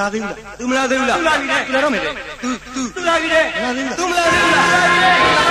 လာသေးဘူးလားသူမလာသေးဘူးလားသူလာပြီတဲ့သူလာတော့မယ်တဲ့သူသူသူလာပြီတဲ့လာသေးဘူးလားသူမလာသေးဘူးလား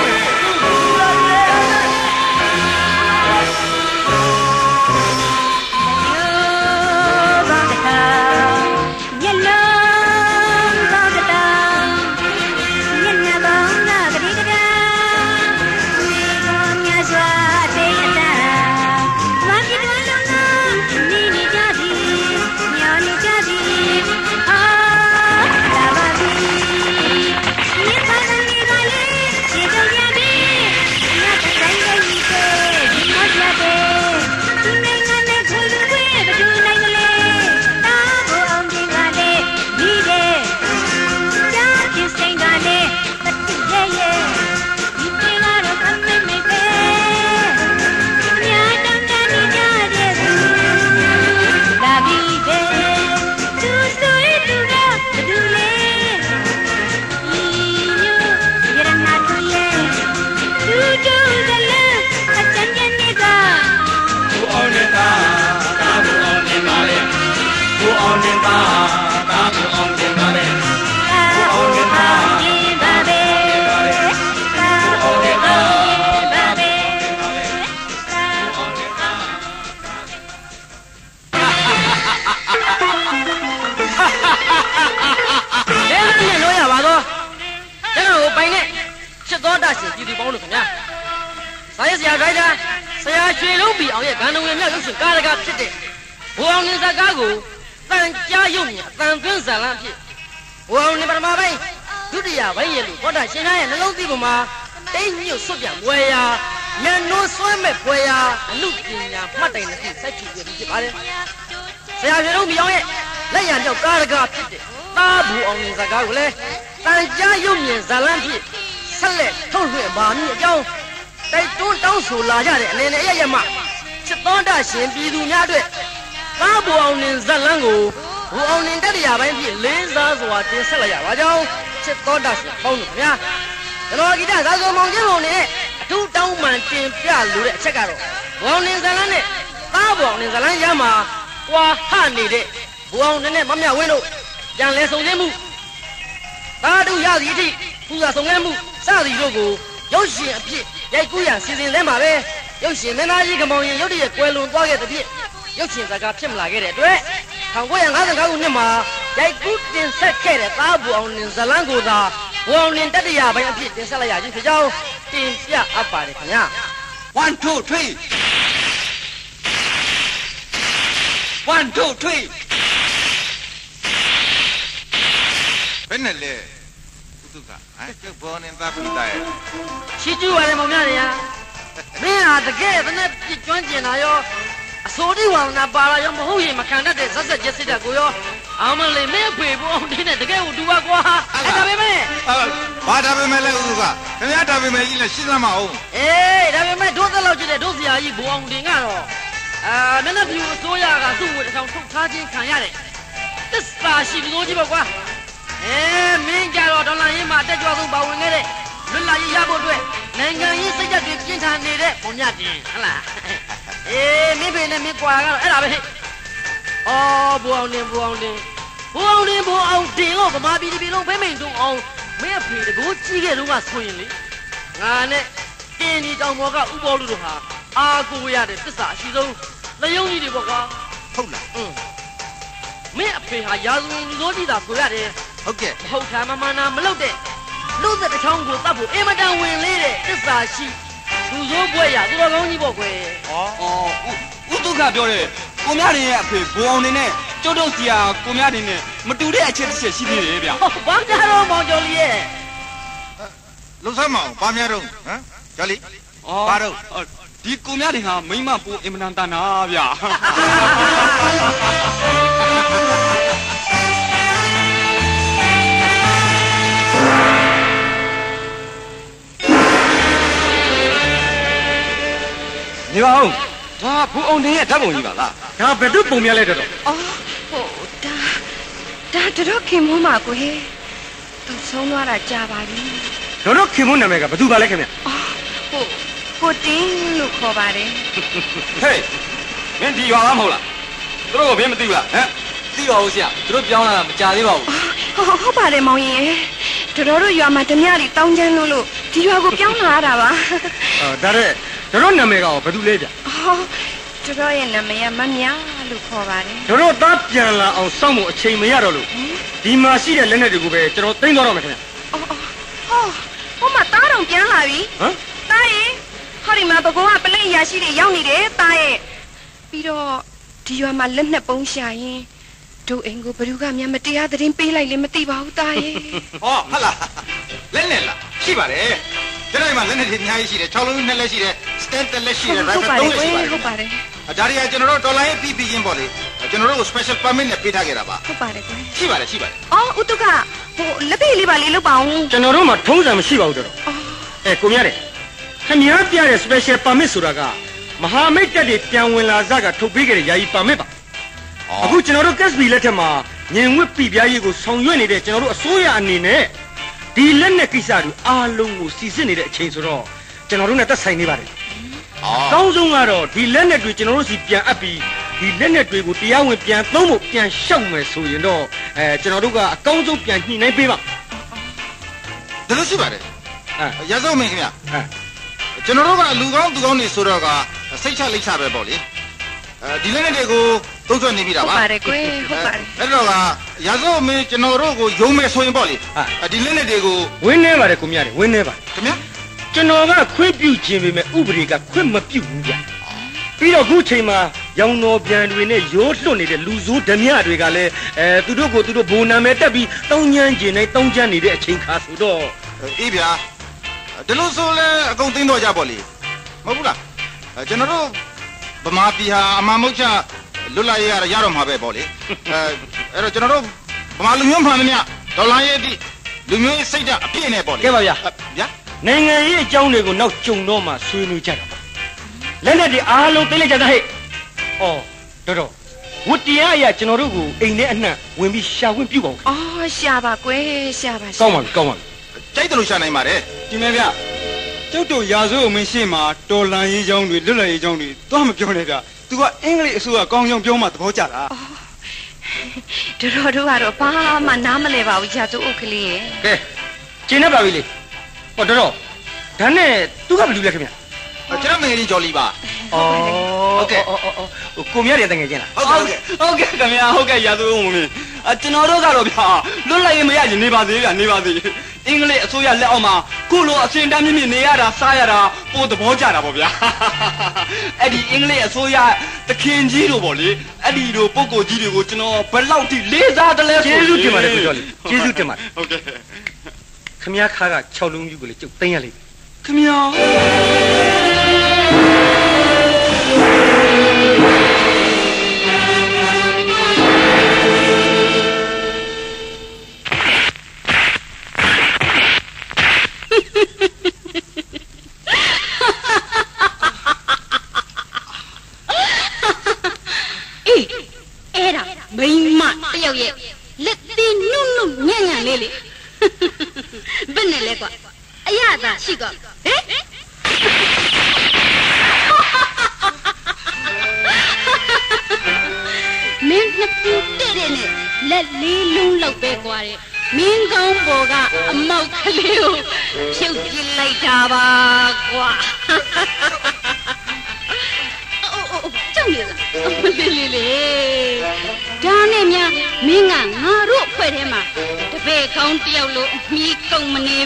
အောင်ရဲ့ဂန္ဓဝင်မြောက်ရုပ်ရှင်ကားတကားဖြစ်တဲ့ဘူအောင်နေဇကားကိုတန်ကြားရုပ်မြအတန်သွင်းဇာလန်းဖြစ်ဘူအောင်နေပထမပိုင်းဒုတိယပိုင်းရဲ့လို့ဘောတာရှင်သားရဲ့နှလုံးသွင်းပေါ်မှာတိတ်ညွတ်ဆွတ်ပြန်ဝယ်ရာညံနိုးဆွဲမဲ့ပွဲရာအမှုပညာမှတ်တိုင်တစ်ခုစိုက်ကြည့်ရပြီးဖြစ်ပါတယ်ဆရာရွှေလုံးပြီအောင်ရဲ့လက်ရံမြောက်ကားတကားဖြစ်တဲ့သားဘူအောင်နေဇကားကိုလည်းတန်ကြားရုပ်မြဇာလန်းဖြစ်ဆက်လက်ထုတ်လွှင့်ပါမည်အကြောင်းတိုက်တွန်းတောင်းဆိုလာကြတဲ့အနေနဲ့အရရမ ချစ်တော်တရှင်ပြည်သူများအတွက်ကားဘူအောင်နင်ဇက်လန်းကိုဘူအောင်နင်တတရာပိုင်းဖြစ်လေးစားစွာတင်ဆက်လိုက်ရပါကြောင်းချစ်တော်တရှင်ပေါင်းတို့ခင်ဗျာကျွန်တော်ဂီတဇာစုံမောင်ကျင်းပုံနဲ့အထူးတောင်းပန်တင်ပြလိုတဲ့အချက်ကတော့ဘူအောင်နင်ဇက်လန်းနဲ့ကားဘူအောင်နင်ဇက်လန်းရမှာကွာဟနေတဲ့ဘူအောင်နင်နဲ့မမြဝင်းတို့ပြန်လဲဆုံသိမှုသာဓုရသည်အထိပူဇာဆောင်ရွက်မှုစသည်တို့ကိုရုပ်ရှင်အဖြစ်ရိုက်ကူးရန်စီစဉ်လဲမှာပဲ ရုပ်ရှင်မင်းသားကြီးကမောင်ရင်ရုပ်တရက်ကွယ်လွန်သွားခဲ့တဲ့ဖြစ်ရုပ်ရှင်ဇာတ်ကားဖြစ်မလာခဲ့တဲ့အတွက်1955ခုနှစ်မှာရိုက်ကူးတင်ဆက်ခဲ့တဲ့သားဘူအောင်နင်ဇလန်းကိုသာဘူအောင်နင်တတရပိုင်းအဖြစ်တင်ဆက်လိုက်ရခြင်းဖြစ်ကြောင်းတင်ပြအပ်ပါတယ်ခင်ဗျာ one two three one two three ဘယ်နဲ့လဲဥဒုကဟမ်ကျုပ်ဘောနေတာပြီတဲ့ချီးကျူးပါတယ်မောင်များတွေဟာ မင်းဟာတကယ်တနဲ့ပြစ်ကျွမ်းကျင်တာရောအစိုးရဝါနာပါလာရောမဟုတ်ရင်မခံတတ်တဲ့ဆက်ဆက်ကျက်စစ်တဲ့ကိုရောအောင်မလေးမင်းဖေဖို့အောင်တင်းနဲ့တကယ်ကိုတူပါကွာအဲ့ဒါပဲမဲ့အာဘာဒါပဲမဲ့လဲဥဒုကခင်ဗျားဒါပဲမဲ့ကြီးလဲရှင်းသမ်းမအောင်အေးဒါပေမဲ့ဒုသက်လောက်ကျတဲ့ဒုဆရာကြီးဘူအောင်တင်ကတော့အာမင်းတို့ပြူအစိုးရကသူ့ကိုတစ်ဆောင်ထုတ်ထားခြင်းခံရတယ်သစ္စာရှိသူတို့ကြီးပေါ့ကွာအဲမင်းကြတော့ဒေါ်လာရင်းမှာတက်ကြွဆုံးပါဝင်ခဲ့တဲ့ လွတ်လပ်ရေးရဖို့အတွက်နိုင်ငံရေးစိတ်ဓာတ်တွေပြင်းထန်နေတဲ့ပုံမြတ်တင်ဟုတ်လားအေးမင်းဖေနဲ့မင်းကွာကတော့အဲ့ဒါပဲဟဲ့အော်ဘူအောင်တင်ဘူအောင်တင်ဘူအောင်တင်ဘူအောင်တင်လို့ဗမာပြည်တစ်ပြည်လုံးဖိမိန်တုံအောင်မင်းအဖေတကူကြီးခဲ့တော့ကဆိုရင်လေငါနဲ့တင်းဒီတောင်ပေါ်ကဥပေါ်လူတို့ဟာအာကိုရတဲ့သစ္စာအရှိဆုံးသယုံကြီးတွေပေါ့ကွာဟုတ်လားอืมမင်းအဖေဟာရာဇဝင်လူစိုးကြီးသာဆိုရတယ်ဟုတ်ကဲ့မဟုတ်တာမမှန်တာမလုပ်တဲ့ လူသက်တစ်ချောင်းကိုတတ်ဖို့အင်မတန်ဝင်လေးတဲ့သစ္စာရှိလူစိုးဘွဲ့ရသူတော်ကောင်းကြီးပေါ့ကွယ်အော်ဥဒုက္ခပြောတယ်ကိုမြတင်ရဲ့အဖေဘိုးအောင်နေနဲ့ကျုပ်တို့စီယာကိုမြတင်နဲ့မတူတဲ့အချက်တစ်ချက်ရှိသေးတယ်ဗျဟောဘာကြတော့မောင်ကျော်လေးရဲ့လုံဆမ်းမအောင်ဘာများတော့ဟမ်ကျော်လီအော်ဘာတော့အော်ဒီကိုမြတင်ဟာမိမပူအင်မတန်တန်တာဗျ နေပါဦးဒါဘူအောင်တင်ရဲ့ဓာတ်ပုံကြီးပါလားဒါဘယ်သူပုံများလဲတော့အော်ဟိုဒါဒါတော့ခင်မိုးမှာကိုဟဲ့သူဆုံးသွားတာကြာပါပြီတို့တို့ခင်မွန်းနာမည်ကဘယ်သူပါလဲခင်ဗျအော်ဟိုကိုတင်းလို့ခေါ်ပါတယ်ဟေးမင်းဒီရွာသားမဟုတ်လားသူတို့ကဘင်းမသိဘူးလားဟမ်သိပါဦးဆရာသူတို့ပြောင်းလာတာမကြသေးပါဘူးဟုတ်ဟုတ်ပါတယ်မောင်ရင်ရဲ့တို့တို့ရွာမှာဓမြတွေတောင်းချမ်းလို့လို့ဒီရွာကိုပြောင်းလာရတာပါအော်ဒါတဲ့ တို့တို့နာမည်ကရောဘယ်သူလဲဗျဟောတို့တို့ရဲ့နာမည်ကမမြလို့ခေါ်ပါတယ်တို့တို့သားပြန်လာအောင်စောင့်ဖို့အချိန်မရတော့လို့ဒီမှာရှိတဲ့လက်နက်တွေကိုပဲကျွန်တော်သိမ်းသွားတော့မယ်ခင်ဗျအော်အော်ဟောဟိုမှာတားတော်ပြန်လာပြီဟမ်တားရဲ့ဟောဒီမှာဘကောကပလိတ်ရရှိတွေရောက်နေတယ်တားရဲ့ပြီးတော့ဒီရွာမှာလက်နှစ်ပုံးရှာရင် တို့အိမ်ကိုဘယ်သူကမှမတရားသတင်းပေးလိုက်လည်းမသိပါဘူးတားရဲ့ဟောဟုတ်လားလက်နဲ့လားရှိပါတယ်ကျွန်တော်ဒီမှာလက်နဲ့တွေအများကြီးရှိတယ်6လုံးနှစ်လက်ရှိတယ်စတန်တက်လက်ရှိတယ်ဒါဟုတ်ဆိုပါတ3ယ်လက်ကွရှိယ်ပါတယ်ဟုတ်ပါတယ်အဒါတွေကကျွန်တော်တို့တော်လိုင်းပြီးပြီးချင်းပေါ့လေကျွန်တော်တို့ကို special permit နဲ့ပေးထားခဲ့တာပါဟုတ်ပါတယ်ကွယ်ရှိပါတယ်ရှိပါတယ်အော်ဥတုကဟိုလက်ဖေးလေးပါလေးလောက်ပါအောင်ကျွန်တော်တို့မှာထုံးစံမရှိပါဘူးတို့တို့အော်အဲကိုမြရတယ်ခင်ဗျားပြတဲ့ special permit ဆိုတာကမဟာမိတ်တက်တွေပြန်ဝင်လာစကထုတ်ပေးခဲ့တဲ့ယာယီ permit ပါ အခုကျွန်တော်တို့ CSB လက်ထက်မှာညင်ဝစ်ပြည်ပြားရေးကိုဆောင်ရွက်နေတဲ့ကျွန်တော်တို့အစိုးရအနေနဲ့ဒီလက်နဲ့ကိစ္စတွေအားလုံးကိုစီစစ်နေတဲ့အချိန်ဆိုတော့ကျွန်တော်တို့နဲ့သက်ဆိုင်နေပါတယ်အော်အကောင်းဆုံးကတော့ဒီလက်နက်တွေကျွန်တော်တို့စီပြန်အပ်ပြီးဒီလက်နက်တွေကိုတရားဝင်ပြန်သုံးဖို့ပြန်ရှောက်မယ်ဆိုရင်တော့အဲကျွန်တော်တို့ကအကောင်းဆုံးပြန်ညှိနှိုင်းပေးပါဒါလို့ရှိပါတယ်အဲရသောမင်းခင်ဗျအဲကျွန်တော်တို့ကလူကောင်းသူကောင်းနေဆိုတော့ကစိတ်ချလိတ်ချပဲပေါ့လေအဲဒီလက်နဲ့တွေကို သုံးဆွဲနေပြီတာဟုတ်ပါပါတယ်ကွယ်ဟုတ်ပါတယ်အဲ့တော့ကရသောမင်းကျွန်တော်တို့ကိုယုံမယ်ဆိုရင်ပေါ့လေဒီလက်နဲ့တွေကိုဝင်းနေပါတယ်ကိုမြရတယ်ဝင်းနေပါတယ်ခင်ဗျကျွန်တော်ကခွင့်ပြုခြင်းပေမဲ့ဥပဒေကခွင့်မပြုဘူးဗျပြီးတော့အခုချိန်မှာရောင်တော်ပြန်တွေနဲ့ရိုးလွတ်နေတဲ့လူဆိုးဓမြတွေကလည်းအဲသူတို့ကိုသူတို့ဘုံနာမဲတက်ပြီးတောင်းညမ်းကျင်နေတောင်းကျမ်းနေတဲ့အချိန်ခါဆိုတော့အေးဗျာဒီလိုဆိုလဲအကုန်သိမ်းတော့ကြပေါ့လေမဟုတ်ဘူးလားအဲကျွန်တော်တို့ဗမာပြည်ဟာအမှန်မဟုတ်ချ လွတ်လပ်ရေးရရတော့မှာပဲပေါ့လေအဲအဲ့တော့ကျွန်တော်တို့ဗမာလူမျိုးမှန်သမျှဒေါ်လာရေးအတိလူမျိုးရေးစိတ်ဓာတ်အပြည့်နဲ့ပေါ့လေကဲပါဗျာဗျာနိုင်ငံရေးအကြောင်းတွေကိုနောက်ကြုံတော့မှဆွေးနွေးကြတာပါလက်နဲ့ဒီအားလုံးသိလိုက်ကြတာဟဲ့ဩတော်တော်ဝတ္တရားအရာကျွန်တော်တို့ကိုအိမ်ထဲအနှံ့ဝင်ပြီးရှာခွင့်ပြုပါဦးအော်ရှာပါကွယ်ရှာပါရှာကောင်းပါပြီကောင်းပါပြီကြိုက်တယ်လို့ရှာနိုင်ပါတယ်ဒီမဲ့ဗျကျုပ်တို့ရာဇဝတ်မင်းရှင်းမှာတော်လန်ရေးချောင်းတွေလွတ်လပ်ရေးချောင်းတွေတော့မပြောနဲ့ဗျ သူကအင်္ဂလိပ်အစိုးရကောင်းကြောင်ပြောမှသဘောကျတာတို့တို့တို့ကတော့ဘာမှနားမလဲပါဘူးရာဇဥကလေးရဲ့ကဲကျင်းနေပါပြီလေဟောတော်တော်ဒါနဲ့သူကဘယ်လိုလဲခင်ဗျကျွန်တော်ငယ်လေးကြော်လီပါဩဟုတ်ကဲ့ဩဩဩကိုမြတ်ရတဲ့ငယ်ချင်းလားဟုတ်ကဲ့ဟုတ်ကဲ့ဟုတ်ကဲ့ခင်ဗျာဟုတ်ကဲ့ရာဇဝတ်မင်းအကျွန်တော်တို့ကတော့ဗျလွတ်လပ်ရေးမရရင်နေပါသေးဗျနေပါသေး အင်္ဂလိပ်အစိုးရလက်အောက်မှာခုလိုအစင်တမ်းမြင့်မြင့်နေရတာစားရတာပိုသဘောကျတာပေါ့ဗျာအဲ့ဒီအင်္ဂလိပ်အစိုးရတခင်ကြီးတို့ပေါ့လေအဲ့ဒီလိုပုံကိုကြီးတွေကိုကျွန်တော်ဘယ်လောက်ထိလေးစားတယ်လဲဆိုကျေးဇူးတင်ပါတယ်ကိုကျော်လေးကျေးဇူးတင်ပါတယ်ဟုတ်ကဲ့ခမည်းခါက6လုံးယူကိုလေကျုပ်သိမ်းရလိမ့်မယ်ခင်ဗျာ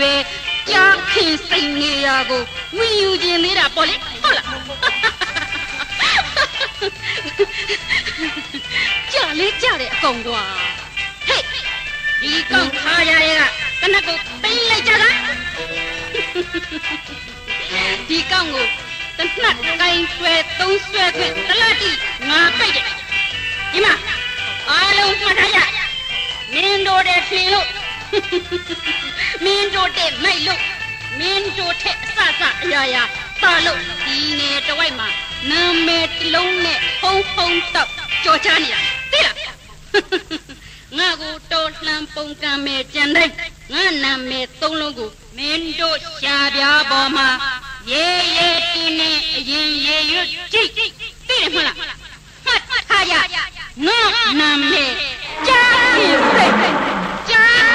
ပဲကြားခင်စိတ်နေရကိုဝင်ယူခြင်းသေးတာပေါ့လေဟုတ်လားကြာလေကြာတဲ့အကောင်ကွာဟေးဒီကောင်ခါရရဲ့ကကနကိုပိန်လိုက်ကြတာဒီကောင်ကိုတနတ်ကိုင်းဆွဲသုံးဆွဲခွင့်တလတိငါပိတ်တယ်ဒီမှာအားလုံးမှတ်ထားကြမင်းတို့တဲ့ထင်လို့ မင်းတို့တဲ့မိုက်လို့မင်းတို့တဲ့အစစအရာရာတာလို့ဒီနေတဝိုက်မှာနာမည်တစ်လုံးနဲ့ဖုံဖုံတော့ကြော်ချနေတာသိလားငါကိုတော်လှန်ပုံကံမဲ့ကြံတိုင်းငါနာမည်သုံးလုံးကိုမင်းတို့ရှားပြားပေါ်မှာရေရေတင်းနေအရင်ရေရွတ်ကြည့်သိတယ်မဟုတ်လားမှတ်ထားရငါနာမည်ခင်စိတ်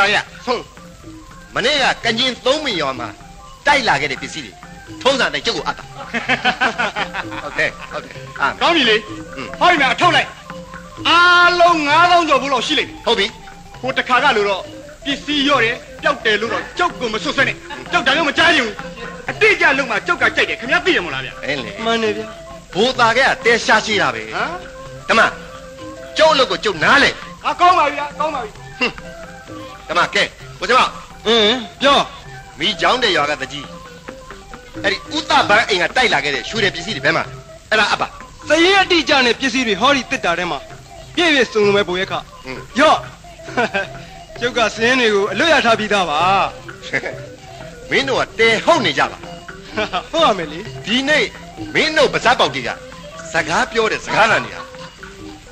ပူသားရဟုတ်မနေ့ကကஞ்င်သုံးမီရွာမှာတိုက်လာခဲ့တဲ့ပစ္စည်းတွေထုံးစံတိုင်းကျုပ်ကိုအပ်တာဟုတ်တယ်ဟုတ်တယ်အာ ကောင်းပြီလေ อืม ဟောဒီမှာအထောက်လိုက်အားလုံး9000ကျော်ဘူးလို့ရှိလိမ့်မယ် ဟုတ်ပြီ ဟိုတခါကလို့တော့ပစ္စည်းရော့တယ်ပျောက်တယ်လို့တော့ကြောက်ကမဆွတ်ဆွဲနဲ့ကြောက်တယ်လို့မကြားရင်ဘူးအတိအကျလုံးမှာကြောက်ကကြိုက်တယ်ခင်ဗျားသိရမလားဗျာ အဲလေ မှန်တယ်ဗျာ ဘိုးသားကတဲရှာရှိတာပဲ ဟမ် ဓမ္မကျုပ်အလုပ်ကိုကျုပ်နားလေ အကောင်းပါပြီဗျာကောင်းပါပြီ ဓမ္မကဲကိုကျမအင်းပြောမိချောင်းတဲ့ရွာကတကြီးအဲ့ဒီဥတဘန်းအိမ်ကတိုက်လာခဲ့တဲ့ရွှေတဲ့ပစ္စည်းတွေဘယ်မှာအဲ့ဒါအပ်ပါသရင်အတိအကျနဲ့ပစ္စည်းတွေဟောဒီတစ်တာထဲမှာပြည့်ပြည့်စုံလုံးပဲဘိုးရက်ခဟွန်းရော့ကျုပ်ကစင်းတွေကိုအလွတ်ရထားပြီးသားပါမင်းတို့ကတဲဟုတ်နေကြပါဟုတ်ရမယ်လေဒီနေ့မင်းတို့ပါဇက်ပေါက်တွေကစကားပြောတဲ့စကားလန်တွေက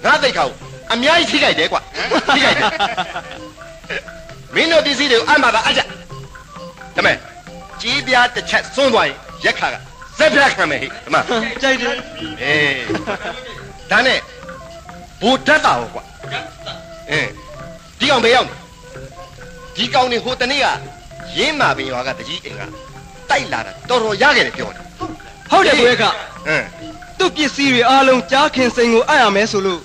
ငါသိတ်ခါကိုအများကြီးထိခိုက်တယ်ကွာထိခိုက်တယ် မင်းတို့ပစ္စည်းတွေကိုအမှန်ပါအကြဒါမဲ့ကြီးပြားတစ်ချက်စွန့်သွားရင်ရက်ခါကဇက်ပြတ်ခံမယ်ဟိဒီမှာကြိုက်တယ်အေးဒါနဲ့ဘူတတ်တာဟောကွာအင်းဒီကောင်ဘယ်ရောက်နေဒီကောင်နေဟိုတနေ့ကရင်းမာပင်ရွာကတကြီးအိမ်ကတိုက်လာတာတော်တော်ရခဲ့တယ်ပြောတယ်ဟုတ်တယ်ဘိုးရက်ခအင်းသူ့ပစ္စည်းတွေအားလုံးကြားခင်စိန်ကိုအပ်ရမယ်ဆိုလို့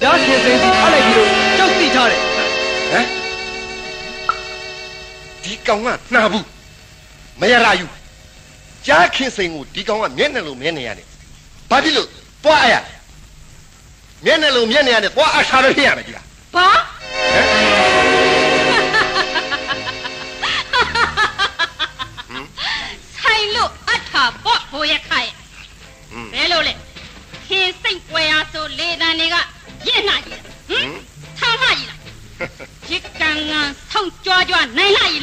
ကြားခင်စိန်စီအပ်လိုက်ပြီးတော့ကြောက်သိထားတယ်ဟမ် ဒီကောင်ကနှာဘူးမရရယူကြားခင်စိန်ကိုဒီကောင်ကမျက်နှာလိုမျက်နှာရတယ်ဘာဖြစ်လို့ပွားအရမျက်နှာလိုမျက်နှာရတယ်ပွားအရှာလို့ဖြစ်ရမယ်ဒီကဘာဟမ်ဆိုင်လို့အထာပေါ့ဘိုးရခရဲ့อืมဘယ်လိုလဲခင်စိတ်ပွဲအားဆိုလေတန်တွေကရင့်နာကြီးဟမ်ထားလှကြီးလားရစ်ကန်ကန်ဆောင်းကြွားကြွားနိုင်လှကြီး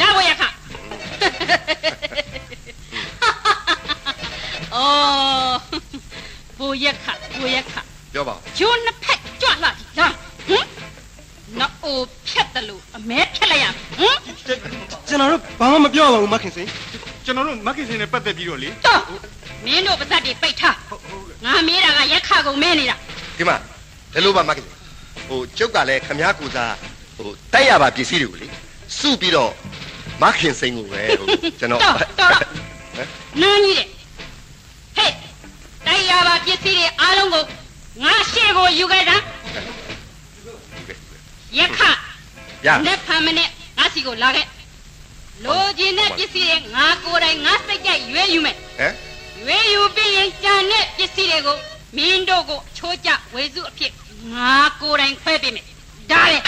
ဂျိုးနှစ်ဖက်ကြွလှကြီးလားဟမ်နော်အိုဖြတ်တယ်လို့အမဲဖြတ်လိုက်ရမယ်ဟမ်ကျွန်တော်တို့ဘာမှမပြောပါဘူးမခင်စိန်ကျွန်တော်တို့မက္ကင်စင်နဲ့ပတ်သက်ပြီးတော့လေတော့မင်းတို့ပါဇက်တွေပိတ်ထားငါမေးတာကရက်ခကုန်မဲနေတာဒီမှာဘယ်လိုပါမကလေးဟိုကျုပ်ကလည်းခမားကူစားဟိုတိုက်ရပါပစ္စည်းတွေကိုလေစုပြီးတော့မခင်စိန်ကိုပဲဟိုကျွန်တော်တော့တော့နန်းကြီးတဲ့ဟေးတိုက်ရပါပစ္စည်းတွေအားလုံးကို ငါရှေ့ကိုယူခဲ့တာရက်ခရနဲ့ဖမ်းမနဲ့ငါစီကိုလာခဲ့လိုချင်တဲ့ပစ္စည်းတွေငါကိုယ်တိုင်ငါစိတ်ကြိုက်ရွေးယူမယ်ဟမ်ရွေးယူပြီးရင်ကြံတဲ့ပစ္စည်းတွေကိုမင်းတို့ကိုအချိုးကျဝေစုအဖြစ်ငါကိုယ်တိုင်ခွဲပေးမယ်ဒါလေ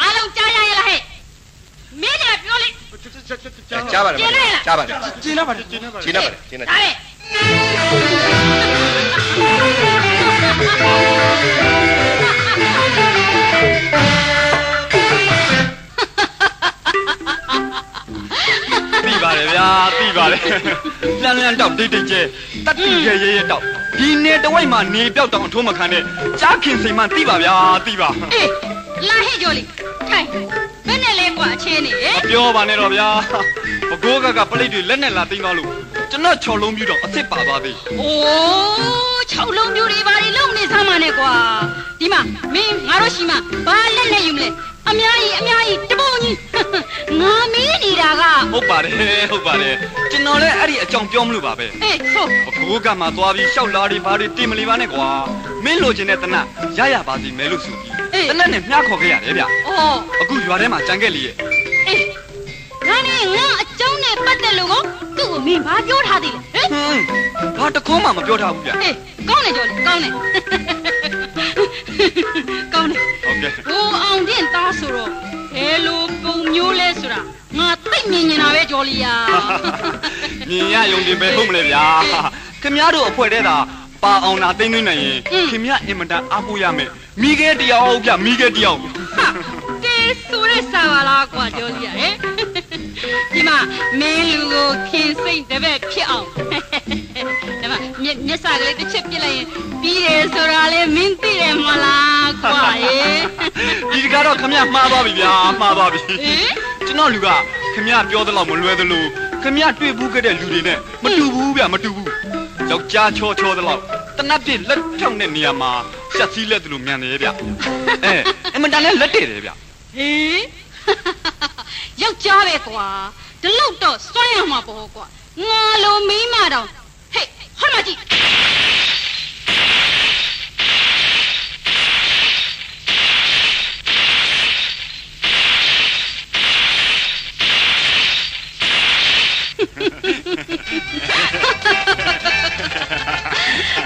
အားလုံးကြားရရဲ့လားဟဲ့မင်းလည်းပြောလို က်ကြားပါတယ်ကြားပါတယ်ကျင်းရပါတယ်ကျင်းနေပါရှင်းနေပါတယ်ရှင်းနေဒါလေသိပါတယ်ဗျာသိပါတယ်လန်လန်တောက်တိတ်တိတ်ကျဲတတ်တိရဲရဲရဲတောက်ဒီနေတဝိုက်မှာနေပြောက်တောင်အထိုးမခံတဲ့ကြားခင်စိန်မှသိပါဗျာသိပါအေးလာဟဲ့ကြော်လေးထိုင် ဘယ်နဲ့လဲကွာအချင်းနေပြောပါနဲ့တော့ဗျာဘကိုးကကပလိတ်တွေလက်နဲ့လာသိမ်းသွားလို့ကျွန်တော်ချော်လုံးပြူတော့အစ်စ်ပါသွားသေးအိုး၆လုံးပြူတွေဘာတွေလုံနေစမ်းမနဲ့ကွာဒီမှာမင်းငါတို့ရှိမှဘာလက်နဲ့ယူမလဲအများကြီးအများကြီးတပုံကြီးငါမေးနေတာကဟုတ်ပါတယ်ဟုတ်ပါတယ်ကျွန်တော်လည်းအဲ့ဒီအကြောင်းပြောမလို့ပါပဲအေးဟုတ်အခုကမှသွားပြီးရှောက်လာတွေဘာတွေတင်မလီပါနဲ့ကွာမင်းလိုချင်တဲ့တနတ်ရရပါစီမဲလို့ဆိုပြီး တနတ်နဲ့မြှားခေါ်ခဲ့ရတယ်ဗျအော်အခုရွာထဲမှာကြံခဲ့လေရဲ့အေးငါနဲ့ငါအကြောင်းနဲ့ပတ်သက်လို့ကိုသူ့ကိုမင်းဘာပြောထားသေးလဲဟမ်ဟွန်းဘာတခုံးမှမပြောထားဘူးဗျအေးကောင်းတယ်ကြော်လေကောင်းတယ်ကောင်းတယ်ဟုတ်ကဲ့ဟိုအောင်တင်သားဆိုတော့ဘယ်လိုပုံမျိုးလဲဆိုတာငါသိမြင်နေတာပဲကြော်လီယာမြင်ရယုံတင်ပဲဟုတ်မလဲဗျာခင်ဗျားတို့အဖွဲတဲ့တာ ပါအောင်နာသိမ့်သိမ့်နိုင်ရင်ခင်ဗျားအင်မတန်အားကိုးရမယ်မိခဲတယောက်ဗျမိခဲတယောက်ဟာကဲဆိုရဲစားပါလားကွာကြော်လီယာဟဲ့ဒီမှာမင်းလူကိုခင်စိတ်တပည့်ဖြစ်အောင်ဒီမှာမျက်မျက်စာကလေးတစ်ချက်ပြစ်လိုက်ရင်ပြီးတယ်ဆိုတာလေမင်းသိတယ်မလားကွာရေဒီကတော့ခင်ဗျားမှားသွားပြီဗျာမှားသွားပြီဟင်ကျွန်တော်လူကခင်ဗျားပြောသလောက်မလွယ်သလိုခင်ဗျားတွေ့ဘူးခဲ့တဲ့လူတွေနဲ့မတူဘူးဗျမတူဘူး ယောက်ျားချောချောသလောက်တနတ်ပြစ်လက်ထောက်တဲ့နေရာမှာရှက်စည်းလက်သလိုမြန်တယ်ဗျအဲအင်မတန်လည်းလက်တည့်တယ်ဗျဟေးယောက်ျားပဲကွာဒီလောက်တော့စွန့်ရမှာပေါ့ကွာငါလိုမိန်းမတော့ဟေးဟောမကြည့်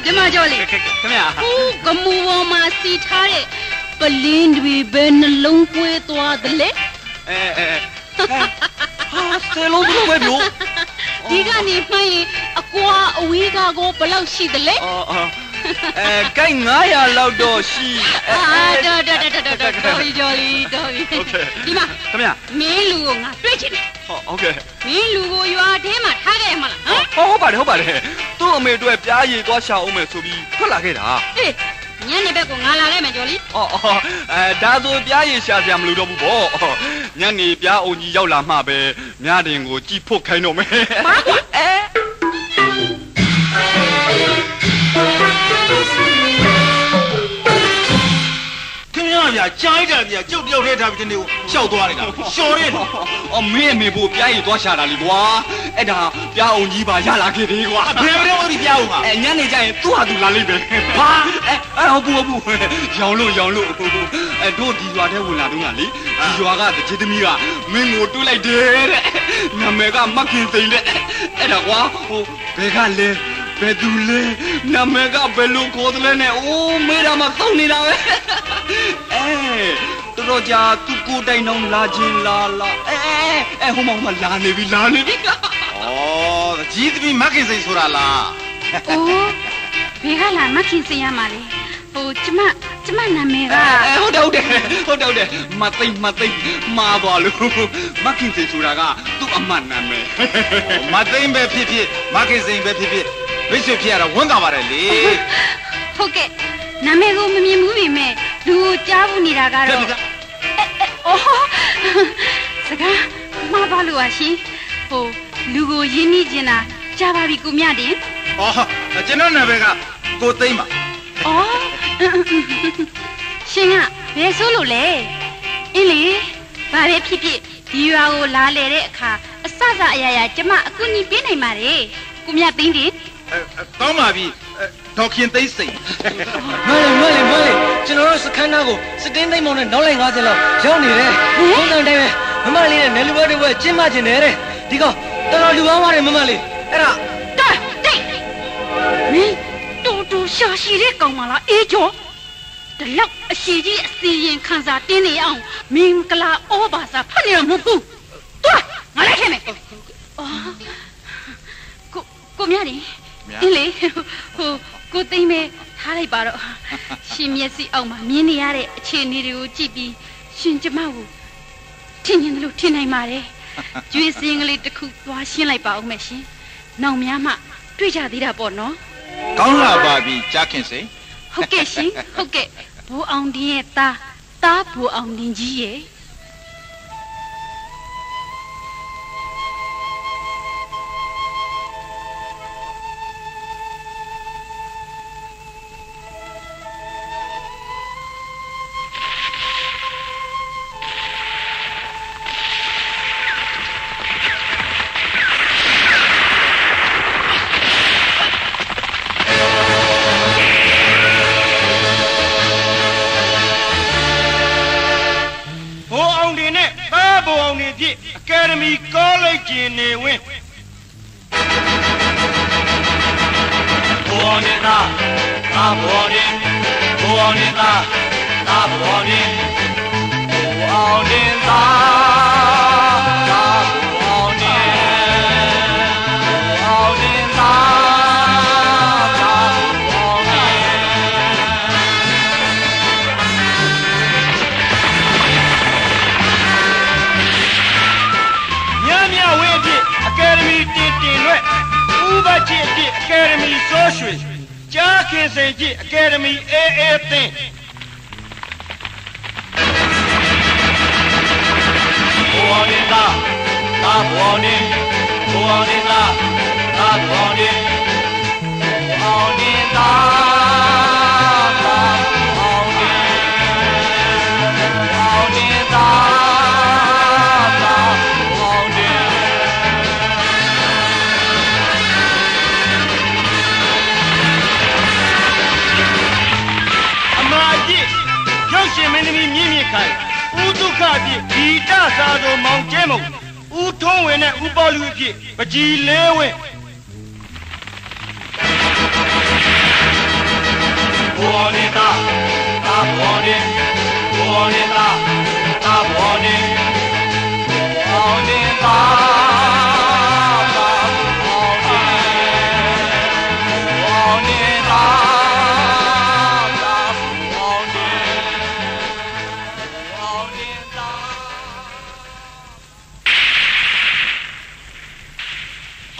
ဒီမှာကြောလေခင်ဗျာဟိုကမူပေါ်မှာစီထားတဲ့ပလင်းတွေပဲနှလုံးကွဲသွားတယ်လေအဲအဲဟာဆယ်လုံးဘလို့ပဲဗျို့ဒီကနေမှန်းရင်အကွာအဝေးကကိုဘယ်လောက်ရှိတယ်လဲအော်အော် အဲကိုက်900လောက်တော့ရှိအာတော်တော်တော်တော်တော်တော်လီတော်လီတော်လီဒီမှာခင်ဗျာမင်းလူကိုငါတွေ့ချင်တယ်ဟုတ်ဟုတ်ကဲ့မင်းလူကိုရွာထဲမှာထားခဲ့ရမလားဟမ်ဟုတ်ဟုတ်ပါတယ်ဟုတ်ပါတယ်သူ့အမေအတွက်ပြားရည်သွားရှာအောင်မယ်ဆိုပြီးထွက်လာခဲ့တာအေးညနေဘက်ကငါလာခဲ့မယ်ကျော်လီအော်အော်အဲဒါဆိုပြားရည်ရှာစရာမလိုတော့ဘူးပေါ့ညနေပြားအုံကြီးရောက်လာမှပဲမြတင်ကိုကြည်ဖို့ခိုင်းတော့မယ်ဘာကွာအဲ ခင်ဗျားဗျာကြားလိုက်တာဗျာကျုပ်တယောက်ထဲထားပြီးတနေ့ကိုရှောက်သွားနေတာရှော်ရဲတော့အော်မင်းအမေဖို့ပြားရည်သွားရှာတာလीကွာအဲ့ဒါပြားအုံကြီးပါရလာခဲ့သေးကွာအဖေဘယ်တော့ဒီပြအောင်ကအဲညနေကျရင်သူ့ဟာသူလာလိမ့်မယ်ဟာအဲအဲဟုတ်ဘူးဟုတ်ဘူးရောင်လို့ရောင်လို့အဲတို့ဒီရွာထဲဝင်လာတော့ကလေဒီရွာကတချစ်သမီးကမင်းကိုတွေးလိုက်တယ်တဲ့နာမည်ကမခင်စိန်တဲ့အဲ့ဒါကွာဟိုဘယ်ကလဲ ဘယ်သူလဲနာမည်ကဘယ်လိုခေါ်တယ်လဲနဲ့အိုးမေးတာမှသုံးနေတာပဲအဲတော်တော်ကြာသူကိုယ်တိုင်တော့လာခြင်းလာလာအဲအဲဟိုမောင်မလာနေပြီလာနေပြီဩကြီးသမီးမခင်စိန်ဆိုတာလားအိုးဘယ်ကလာမခင်စင်ရမှာလဲဟိုကျမကျမနာမည်ကအဲဟုတ်တယ်ဟုတ်တယ်ဟုတ်တယ်ဟုတ်တယ်မသိမ့်မသိမ့်မှားသွားလို့မခင်စိန်ဆိုတာကသူ့အမှန်နာမည်မသိမ့်ပဲဖြစ်ဖြစ်မခင်စိန်ပဲဖြစ်ဖြစ် မိတ်ဆွေဖြစ်ရတာဝန်တာပါတယ်လေဟုတ်ကဲ့နာမည်ကိုမမြင်ဘူးပေမဲ့လူကိုကြားဘူးနေတာကတော့ကဲကဲအော်စကားမှားပါလို့ပါရှင်ဟိုလူကိုရင်းနှီးကျင်တာကြားပါပြီကိုမြတင်ဩကျွန်တော်နာမည်ကကိုသိမ့်ပါအော်ရှင်ကဘယ်ဆိုလို့လဲအင်းလေဘာပဲဖြစ်ဖြစ်ဒီရွာကိုလာလေတဲ့အခါအစစအရာရာကျမအကူအညီပေးနိုင်ပါတယ်ကိုမြသိန်းတင် အဲကောင်းပါပြီဒေါခင်သိမ့်စိန်မလေးမလေးမလေးကျွန်တော်တို့စခန်းသားကိုစတင်းသိမ့်မောင်နဲ့နောက်လိုက်50လောက်ရောက်နေတယ်ဘုံတန်တိုင်းပဲမမလေးနဲ့နယ်လူဘွားတွေဘွားကျင်းမကျင်တယ်တဲ့ဒီကောင်တော်တော်လူပေါင်းပါတယ်မမလေးအဲ့ဒါတာတိတ်မင်းတူတူရှာရှိတဲ့ကောင်မလားအေးကျော်ဒီလောက်အရှိကြီးအစီရင်ခံစားတင်းနေအောင်မင်္ဂလာဩဘာသာဖတ်နေရမဟုတ်ဘူးတွားငါလိုက်ခဲ့မယ်အော်ကိုကိုမြတယ် အင်းလေဟိုကိုသိမ့်မဲ့ထားလိုက်ပါတော့ရှင်မျက်စိအောက်မှာမြင်နေရတဲ့အခြေအနေတွေကိုကြည့်ပြီးရှင်ကျမကိုထင်ရင်လို့ထင်နိုင်ပါတယ်ကျွေးစင်းကလေးတစ်ခုသွားရှင်းလိုက်ပါဦးမယ်ရှင်နောင်များမှတွေ့ကြသေးတာပေါ့နော်ကောင်းလာပါပြီကြားခင်စိန်ဟုတ်ကဲ့ရှင်ဟုတ်ကဲ့ဘိုးအောင်တင်းရဲ့သားသားဘိုးအောင်တင်းကြီးရဲ့ Academy College နေဝင်ကိုအောင်နေသားသာဘောနေကိုအောင်နေသားသာဘော ဥပချစ်အဖြစ် Academy စိုးရွှေကြားခင်စိန်အဖြစ် Academy အေးအေးသင်းကိုအောင်နေသားသာဘောနေကိုအောင်နေသား မောင်ကျဲမုံဥထုံးဝင်နဲ့ဥပေါ်လူအဖြစ်ပကြီးလေးဝင်းကိုအောင်နေသားသာဘောနေကိုအောင်နေသား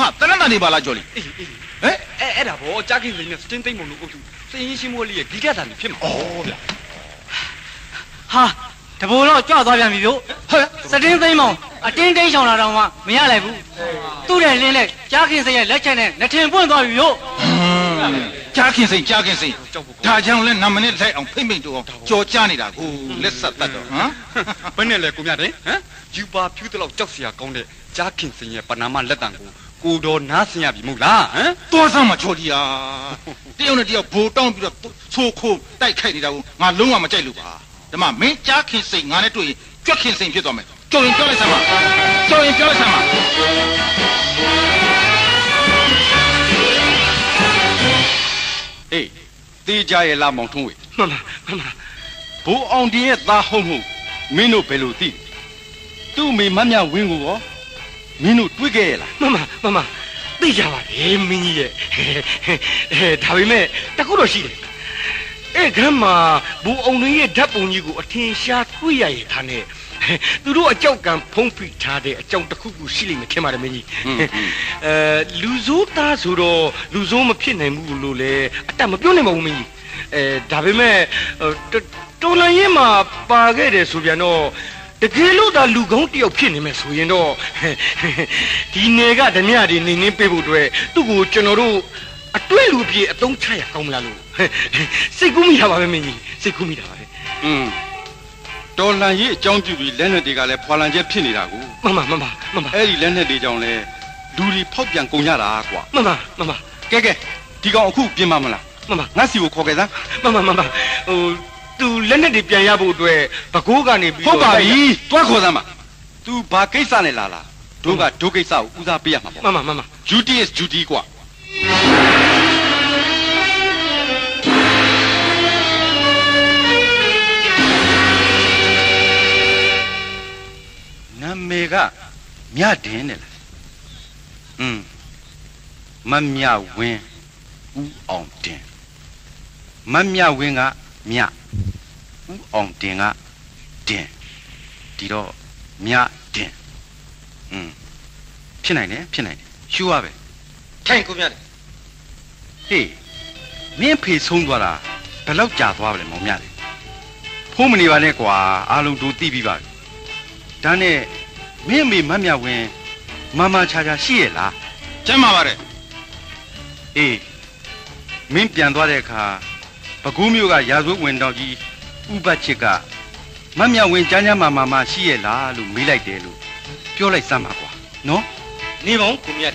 ဟာတနက်တန်နေပါလားကျော်လီအေးအေးဟမ်အဲအဲ့ဒါဗောကြားခင်စိန်နဲ့စတင်းသိမ့်မုံလို့အုပ်စုစရင်ရှင်းမိုးလေးရဲ့ဂီတဆန်ဖြစ်မှာဩဗျာဟာတဘိုလတော့ကြွသွားပြန်ပြီဗျို့ဟဲ့စတင်းသိမ့်မောင်အတင်းတိန်ဆောင်လာတော့မှမရလိုက်ဘူးသူ့တဲ့လင်းနဲ့ကြားခင်စိတ်ရဲ့လက်ချက်နဲ့နှထင်ပွင့်သွားပြီဗျို့ကြားခင်စိန်ကြားခင်စိန်ကြောက်ဖို့ဒါကြောင့်လဲနမနဲ့လိုက်အောင်ဖိမ့်ဖိမ့်တူအောင်ကြော်ကြနေတာကိုလက်ဆက်တတ်တော့ဟမ်ဘယ်နဲ့လဲကိုမြတဲ့ဟမ်ယူပါဖြူးတလောက်ကြောက်စရာကောင်းတဲ့ကြားခင်စိန်ရဲ့ပနာမလက်တံကို ကိုတော်နားဆင်ရပြီမဟုတ်လားဟမ်သွားစမ်းမှာချော်ဒီဟာတယောက်နဲ့တယောက်ဘိုးတောင်းပြီးတော့ဆိုးခိုးတိုက်ခိုက်နေတာကိုငါလုံးဝမကြိုက်လို့ပါဒီမှာမင်းကြားခင်စိန်ငါနဲ့တွေ့ရင်ကြွက်ခင်စိန်ဖြစ်သွားမယ်ကြော်ရင်ပြောလိုက်စမ်းပါကြော်ရင်ပြောလိုက်စမ်းပါအေးတေးကြရဲ့လားမောင်ထုံးဝေမှန်ပါမှန်ပါဘိုးအောင်တင်ရဲ့သားဟုတ်မှုမင်းတို့ဘယ်လိုသိသူ့မိမမြဝင်းကိုရော မင်းတို့တွေ့ခဲ့ရလားမှန်ပါမှန်ပါသိကြပါလေမင်းကြီးရဲ့အဲဒါပေမဲ့တခုတော့ရှိတယ်အဲခမ်းမှာဘူအောင်ရင်းရဲ့ဓာတ်ပုံကြီးကိုအထင်ရှားတွေ့ရရဲ့ခါနဲ့သူတို့အကြောက်ကံဖုံးဖိထားတဲ့အကြောင်းတစ်ခုခုရှိလိမ့်မယ်ထင်ပါတယ်မင်းကြီးအဲလူစိုးသားဆိုတော့လူစိုးမဖြစ်နိုင်ဘူးလို့လေအတက်မပြောနိုင်ပါဘူးမင်းကြီးအဲဒါပေမဲ့တော်လန်ရင်မှာပါခဲ့တယ်ဆိုပြန်တော့ တကယ်လို့သာလူကောင်းတယောက်ဖြစ်နေမယ်ဆိုရင်တော့ဒီနယ်ကဓမြတွေနေနေပေးဖို့အတွက်သူ့ကိုကျွန်တော်တို့အတွဲလူအဖြစ်အသုံးချရကောင်းမလားလို့စိတ်ကူးမိတာပါပဲမင်းကြီးစိတ်ကူးမိတာပါပဲอืมတော်လန်ရေးအကြောင်းပြုပြီးလက်နက်တွေကလည်းဖွာလန်ချက်ဖြစ်နေတာကိုမှန်ပါမှန်ပါမှန်ပါအဲ့ဒီလက်နက်တွေကြောင့်လဲလူတွေဖောက်ပြန်ကုန်ကြတာကွာမှန်ပါမှန်ပါကဲကဲဒီကောင်အခုပြင်ပါမလားမှန်ပါငါစီကိုခေါ်ခဲ့စမ်းမှန်ပါမှန်ပါဟို သူလက်နဲ့တွေပြန်ရဖို့အတွက်ဘကိုးကနေပြီး ဟုတ်ပါပြီတွားခေါ်စမ်းပါ तू ဘာကိစ္စနဲ့လာလားတို့ကဒုကိစ္စကိုဦးစားပေးရမှာပေါ့ မှန်ပါမှန်ပါ duty is duty ကွာနာမည်ကမြတင်တယ်လားอืมမမြဝင်းဦးအောင်တင်မမြဝင်းကမြ ဦးအောင်တင်ကတင်ဒီတော့မြတင်อืมဖြစ်နိုင်တယ်ဖြစ်နိုင်တယ်ရှူရပဲထိုင်ကိုမြတ်ဟေးမင်းဖေဆုံးသွားတာဘယ်လောက်ကြာသွားပါလဲမောင်မြတယ်ဖုံးမနေပါနဲ့ကွာအားလုံးတို့သိပြီးပါပြီဒါနဲ့မင်းအမေမတ်မြဝင်းမမချာချာရှိရဲ့လားကျမ်းပါပါတယ်အေးမင်းပြန်သွားတဲ့အခါဘကူးမျိုးကရာဇဝတ်ဝင်တော်ကြီး ဥပတ်ချစ်ကမတ်မြဝင်းကြမ်းကြမ်းမာမာမရှိရဲ့လားလို့မေးလိုက်တယ်လို့ပြောလိုက်စမ်းပါကွာနော်နေပေါင်းကိုမြတ်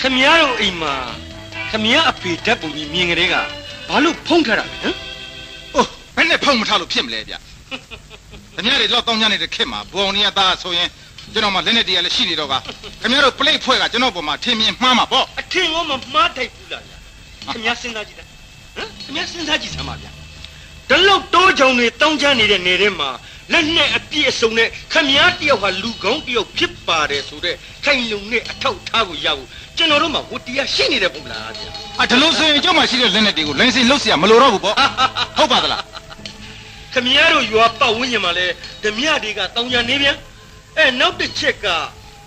ခမည်းတော်အိမ်မှာခမည်းအဖေဓာတ်ပုံကြီးမြင်ကလေးကဘာလို့ဖုံးထားတာလဲဟမ်အိုးဘယ်နဲ့ဖောက်မထားလို့ဖြစ်မလဲဗျ။တမရတွေတော့တောင်းညနေတဲ့ခက်မှာဘောင်နေရသားဆိုရင်ကျွန်တော်မှလက်နဲ့တရားလည်းရှိနေတော့ကခင်ဗျားတို့ပလိတ်ဖွဲ့ကကျွန်တော်ပေါ်မှာထင်မြင်မှားမှာပေါ့အထင်ကမမှားထိုက်ဘူးလားဗျာခင်ဗျားစဉ်းစားကြည့်တာဟမ်ခင်ဗျားစဉ်းစားကြည့်စမ်းပါဗျာ ဒီလောက်တိုးချောင်တွေတောင်းချမ်းနေတဲ့နေထဲမှာလက်နဲ့အပြည့်အစုံနဲ့ခင်ဗျားတယောက်ဟာလူကောင်းတယောက်ဖြစ်ပါတယ်ဆိုတဲ့ခိုင်လုံနဲ့အထောက်ထားကိုရဖို့ကျွန်တော်တို့မှာဝတ္တရားရှိနေတယ်ပုံလားဗျာ အာဒါလို့ဆိုရင်ကျွန်မှရှိတဲ့လက်နဲ့တွေကိုလိုင်းစင်လုတ်เสียမလိုတော့ဘူးပေါ့ဟုတ်ပါသလား ခမည်းတော်ရွာပတ်ဝန်းကျင်မှာလဲဓမြတွေကတောင်းကြနေပြန်အဲနောက်တစ်ချက်က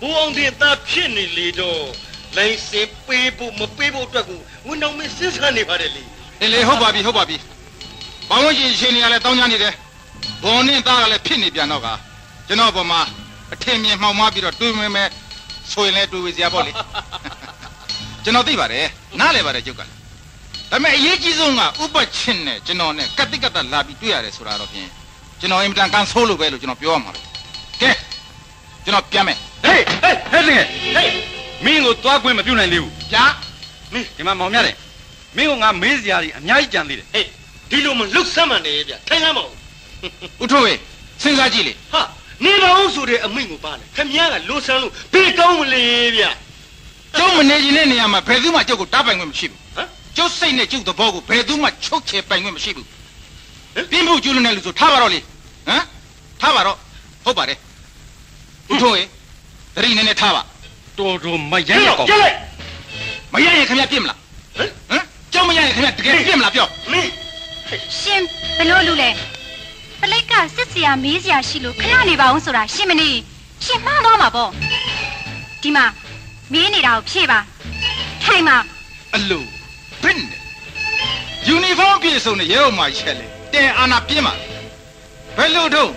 ဘိုးအောင်တင်သားဖြစ်နေလေတော့လိုင်စင်ပေးဖို့မပေးဖို့အတွက်ကိုဝန်တော်မင်းစဉ်းစားနေပါတယ်လေ လေလေဟုတ်ပါပြီဟုတ်ပါပြီ ဘောင်းဝကြီးရှင်နေရလဲတောင်းကြနေတယ်ဘော်နဲ့သားကလည်းဖြစ်နေပြန်တော့ကကျွန်တော်ပေါ်မှာအထင်မြင်မှောက်မှားပြီးတော့တွေးမင်းမဲ့ဆိုရင်လဲတွေးဝေစရာပေါ့လေကျွန်တော်သိပါတယ်နားလဲပါတယ်ကျုပ်ကလည်းဒါပေမဲ့အရေးကြီးဆုံးကဥပချင်းနဲ့ကျွန်တော်နဲ့ကတိကတလာပြီးတွေ့ရတယ်ဆိုတာတော့ဖြင့်ကျွန်တော်အင်မတန်ကန်ဆိုးလို့ပဲလို့ကျွန်တော်ပြောရမှာပဲကဲကျွန်တော်ပြန်မယ်ဟေးဟေးဟဲ့တကယ်ဟေးမင်းကိုသွားခွင့်မပြုနိုင်သေးဘူးဗျာမင်းဒီမှာမောင်မြတယ်မင်းကငါမေးစရာကြီးအများကြီးကြံသေးတယ်ဟေး ဒီလိုမလှုပ်ဆမ်းမှန်နေဗျထိုင်လမ်းမအောင်ဦးထွေးစဉ်းစားကြည့်လေဟာနေပါအောင်ဆိုတဲ့အမိန့်ကိုပါလေခမည်းကလွန်ဆန်းလို့ဘေးကောင်းမလဲဗျကျုပ်မနေခြင်းတဲ့နေရာမှာဘယ်သူမှကျုပ်ကိုတားပိုင်ခွင့်မရှိဘူးဟမ်ကျုပ်စိတ်နဲ့ကျုပ်သဘောကိုဘယ်သူမှချုပ်ချယ်ပိုင်ခွင့်မရှိဘူးဟမ်ပြင်းမှုကျူးလွန်တဲ့လူဆိုထားပါတော့လေဟမ်ထားပါတော့ဟုတ်ပါတယ်ဦးထွေးသတိနဲ့နဲ့ထားပါတော်တော်မရိုက်ရကောင်ရက်လိုက်မရရင်ခင်ဗျပြစ်မလားဟမ်ဟမ်ကျုပ်မရရင်ခင်ဗျတကယ်ပြစ်မလားပြောမင်း ရှင်ဘလို့လူလဲပလိတ်ကစစ်စရာမေးစရာရှိလို့ခဏနေပါအောင်ဆိုတာရှင်မနေရှင်မှားသွားမှာပေါ့ဒီမှာမေးနေတာကိုဖြေပါထိုင်ပါအလိုဘင်းနဲ့ယူနီဖောင်းပြည့်စုံတဲ့ရဲအုံမှာချက်လေတင်အာနာပြင်းပါဘယ်လိုတော့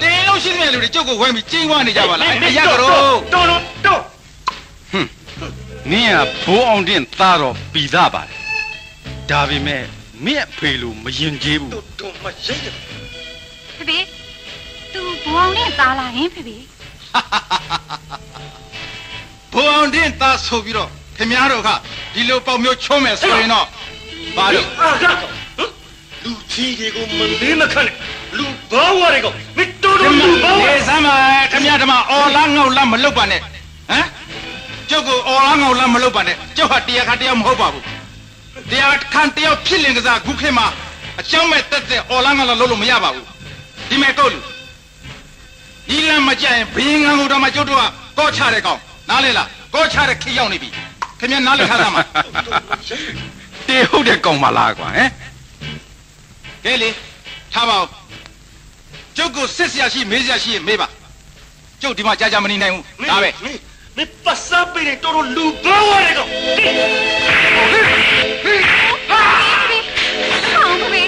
တင်လို့ရှိတဲ့လူတွေကျုပ်ကိုဝိုင်းပြီးကျင်းသွားနေကြပါလားအရက်ကတော့တော်တော်တော်နင်းကဘိုးအောင်တင်သားတော့ပြီးသားပါတယ်ဒါပေမဲ့ မင်းအဖေလိုမယဉ်ကျေးဘူးတော်တော်မရိုက်ရဖေဖေသူဘဝအောင်နဲ့သားလာရင်ဖေဖေဘုံအောင်တင်သားဆိုပြီးတော့ခင်ဗျားတို့ကဒီလိုပေါက်မျိုးချုံးမယ်ဆိုရင်တော့ဘာလို့အာကကောင်ဟမ်လူကြီးတွေကိုမလေးမခန့်နဲ့လူဘာဝတွေကိုမင်းတော်ဒီတော်လူမှာဘာဝနေစမ်းပါခင်ဗျားဓမ္မအော်လားငေါလားမလုပ်ပါနဲ့ဟမ်ကျုပ်ကိုအော်လားငေါလားမလုပ်ပါနဲ့ကျုပ်ဟာတရားခါတရားမဟုတ်ပါဘူး တရားခံတရားဖြစ်လင်ကစားခုခေတ်မှာအကြောင်းမဲ့တက်တဲ့အော်လားငေါလားလုပ်လို့မရပါဘူးဒီမဲ့ကုတ်လူဒီလမ်းမကြရင်ဘင်းငန်းကိုတော့မှကျုပ်တို့ကကောချတဲ့ကောင်နားလေလားကောချတဲ့ခေတ်ရောက်နေပြီခင်ဗျားနားလေထားသားမှာတေဟုတ်တဲ့ကောင်မလားကွာဟမ်ကဲလေထားပါဦးကျုပ်ကိုစစ်စရာရှိမေးစရာရှိရင်မေးပါကျုပ်ဒီမှာကြာကြာမနေနိုင်ဘူးဒါပဲမင်းမင်းပတ်စပ်ပေးနေတော်တော်လူဘာဝတွေကောင်ဟေးဖေဖေ အောင်ဖေဖေ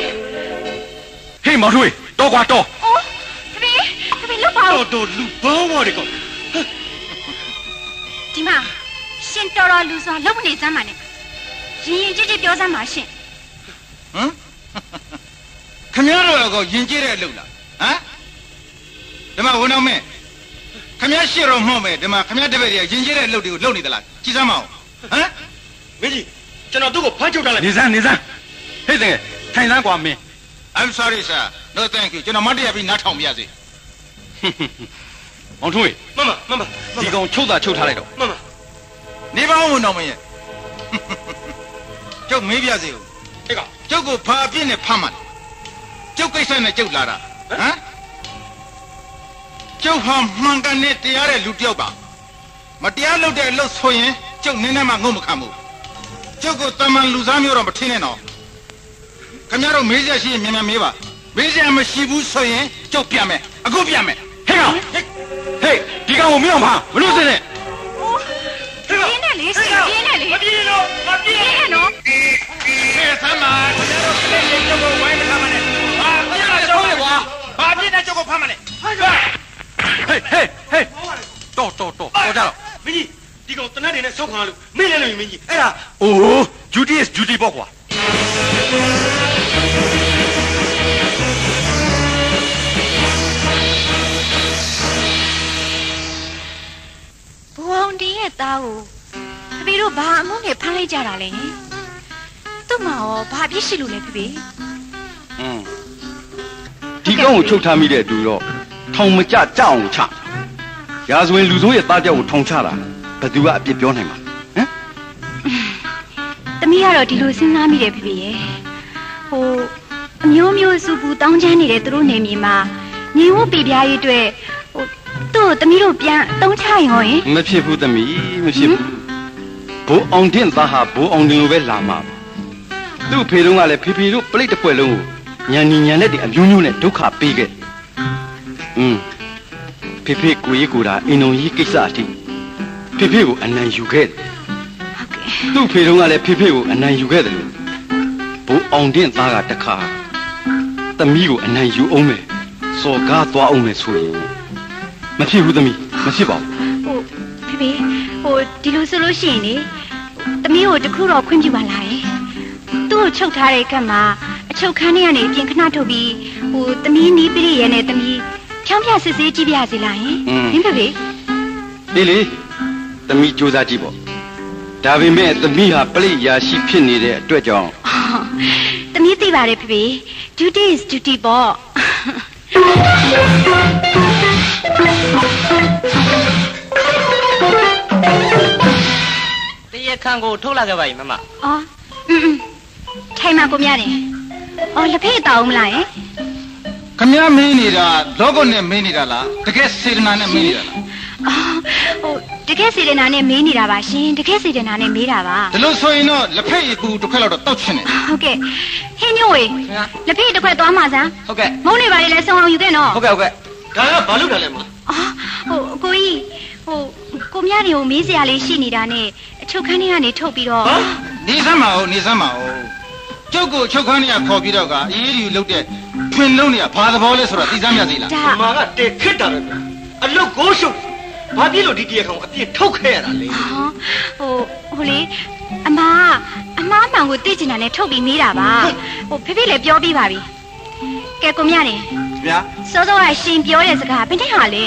ဟေးမောင်ထွေးတော်ကွာတော်အိုးဖေဖေဖေဖေလွတ်ပါဦးတော်တော်လူဘာဝတွေကောင်ဒီမှာရှင်တော်တော်လူစွာလုံမနေစမ်းပါနဲ့ရင်ရင်ကြည့်ကြည့်ပြောစမ်းပါရှင်ဟမ်ခမရတော့ကောယဉ်ကျေးတဲ့အလုပ်လားဟမ်ဒီမှာဝန်တော်မင်းခမရရှေ့တော့မှောက်မယ်ဒီမှာခမရတပည့်တွေကယဉ်ကျေးတဲ့အလုပ်တွေကိုလုပ်နေသလားကြည်စမ်းမအောင်ဟမ်မင်းကြီး ကျွန်တော်သူ့ကိုဖမ်းချုပ်ထားလိုက်နေစမ်းနေစမ်းဟေးတကယ်ထိုင်လန်းကွာမင်း I'm sorry sir no thank you ကျွန်တော်မတ်တရားပြီးနားထောင်ပြရစေမောင်ထွေးမမမမဒီကောင်ချုပ်တာချုပ်ထားလိုက်တော့မမနေပါဦးဝန်တော်မင်းရဲ့ကျုပ်မေးပြစေဦးဟေးကောင်ကျုပ်ကိုဘာအပြစ်နဲ့ဖမ်းမှလဲကျုပ်ကိစ္စနဲ့ကျုပ်လာတာဟမ်ကျုပ်ဟာမှန်ကန်တဲ့တရားတဲ့လူတစ်ယောက်ပါမတရားလုပ်တဲ့အလုပ်ဆိုရင်ကျုပ်နင်းနဲ့မှငုံမခံဘူး ကျုပ်ကိုတမန်လူစားမျိုးတော့မထင်းနဲ့တော့ခင်ဗျားတို့မေးစရာရှိရင်မြန်မြန်မေးပါမေးစရာမရှိဘူးဆိုရင်ကျုပ်ပြန်မယ်အခုပြန်မယ်ဟေးကောင်ဟေးဒီကောင်ကိုမင်းအောင်ဖမ်းမလို့စနဲ့ပြင်းနဲ့လေရှင်ပြင်းနဲ့လေမပြေလို့မပြေပြင်းနဲ့နော်မေးစမ်းပါခင်ဗျားတို့ပြည့်နေကျုပ်ကိုဝိုင်းမထားမနဲ့ဘာပြစ်လဲကျုပ်ကွာဘာပြစ်လဲကျုပ်ကိုဖမ်းမလဲဟေးဟေးဟေးတော်တော်တော်တော်ကြတော့မင်းကြီး ဒီကောင်တနတ်တွေနဲ့ဆောက်ခံရလို့မင်းလည်းလို့မင်းကြီးအဲ့ဒါအိုး duty is duty ပေါ့ကွာဘဝအောင်တင်းရဲ့သားကိုဖေဖေတို့ဘာအမှုနဲ့ဖမ်းလိုက်ကြတာလဲသူ့မှာရောဘာပြစ်ရှိလို့လဲဖေဖေอืมဒီကောင်ကိုချုပ်ထားမိတဲ့သူတော့ထောင်မကြကြအောင်ချရာဇဝင်လူဆိုးရဲ့သားကြောက်ကိုထောင်ချတာ ဘယ်သူကအပြစ်ပြောနိုင်မှာဟမ်သမီးကတော့ဒီလိုစဉ်းစားမိတယ်ဖေဖေရဲ့ဟိုအမျိုးမျိုးစုပူတောင်းချမ်းနေတဲ့သူတို့နေမြေမှာညီဝပြပြရေးအတွက်ဟိုသူ့ကိုသမီးတို့ပြန်တုံးချရင်ဟောရင်မဖြစ်ဘူးသမီးမဖြစ်ဘူးဘိုးအောင်တင်သားဟာဘိုးအောင်တင်လိုပဲလာမှာပါသူ့ဖေတုံးကလည်းဖေဖေတို့ပလိတ်တစ်ပွဲလုံးကိုညံညီညံနဲ့တည်းအမျိုးမျိုးနဲ့ဒုက္ခပေးခဲ့อืมဖေဖေကိုကြီးကိုတာအင်ုံကြီးကိစ္စအထိ ဖေဖေကိုအနံယူခဲ့တယ်ဟုတ်ကဲ့သူ့ဖေတုံးကလည်းဖေဖေကိုအနံယူခဲ့တယ်လို့ဘိုးအောင်တင်သားကတခါသမီးကိုအနံယူအောင်မယ်စော်ကားသွားအောင်မယ်ဆိုရင်မဖြစ်ဘူးသမီးမဖြစ်ပါဘူးဟိုဖေဖေဟိုဒီလိုဆိုလို့ရှိရင်လေသမီးကိုတခုတော့ခွင့်ပြုပါလားယင်သူ့ကိုချုပ်ထားတဲ့ကတ်မှာအချုပ်ခန်းထဲကနေအပြင်ခဏထုတ်ပြီးဟိုသမီးနီးပြည့်ရဲ့နဲ့သမီးဖြောင်းပြစစ်ဆေးကြည့်ပြစီလားယင်ဟင်ဖေဖေလေလေ သမီးစူးစမ်းကြည့်ပေါ့ဒါပေမဲ့သမီးဟာပလိရာရှိဖြစ်နေတဲ့အတွက်ကြောင့်အော်သမီးသိပါတယ်ဖေဖေ duty is duty ပေါ့တရက်ခန့်ကိုထုတ်လာခဲ့ပါပြီမမအော်อืมထိုင်မှာကိုမြတယ်အော်လက်ဖေးတောင်းမလားယင် ခမည်းမင်းနေတာလောကနဲ့မင်းနေတာလားတကယ်စေတနာနဲ့မင်းနေတာလားအော်ဟိုတကယ်စေတနာနဲ့မေးနေတာပါရှင်တကယ်စေတနာနဲ့မေးတာပါဒီလိုဆိုရင်တော့လက်ဖက်ရည်ကူတစ်ခွက်လောက်တော့တောက်ချင်တယ်ဟုတ်ကဲ့ဟင်းညို့ဝေလက်ဖေးတစ်ခွက်သွားမှာစမ်းဟုတ်ကဲ့မုန်းနေပါလေလဲစုံအောင်ယူခဲ့နော်ဟုတ်ကဲ့ဟုတ်ကဲ့ဒါကဘာလုပ်တာလဲမအော်ဟိုအကိုကြီးဟိုကိုမြတွေကိုမေးစရာလေးရှိနေတာနဲ့အချုပ်ခန်းထဲကနေထုတ်ပြီးတော့နေစမ်းပါဦးနေစမ်းပါဦး ကျုပ်ကိုချုပ်ခန်းနေရခေါ်ပြီးတော့ကအေးဒီလုတ်တဲ့ထွင်လုံးနေရဘာသဘောလဲဆိုတော့သိစမ်းမြတ်စီလားဒါမကတေခစ်တာပဲအလုတ်ကိုရှုပ်ဘာဖြစ်လို့ဒီတရက်ခန့်ကိုအပြစ်ထုတ်ခဲ့ရတာလဲဟောဟိုဟိုလေအမအမားမှန်ကိုသိချင်တာနဲ့ထုတ်ပြီးမေးတာပါဟိုဖေဖေလည်းပြောပြီးပါပြီကဲကိုမြနေဗျာစောစောကရှင်ပြောတဲ့စကားဘယ်နဲ့ဟာလဲ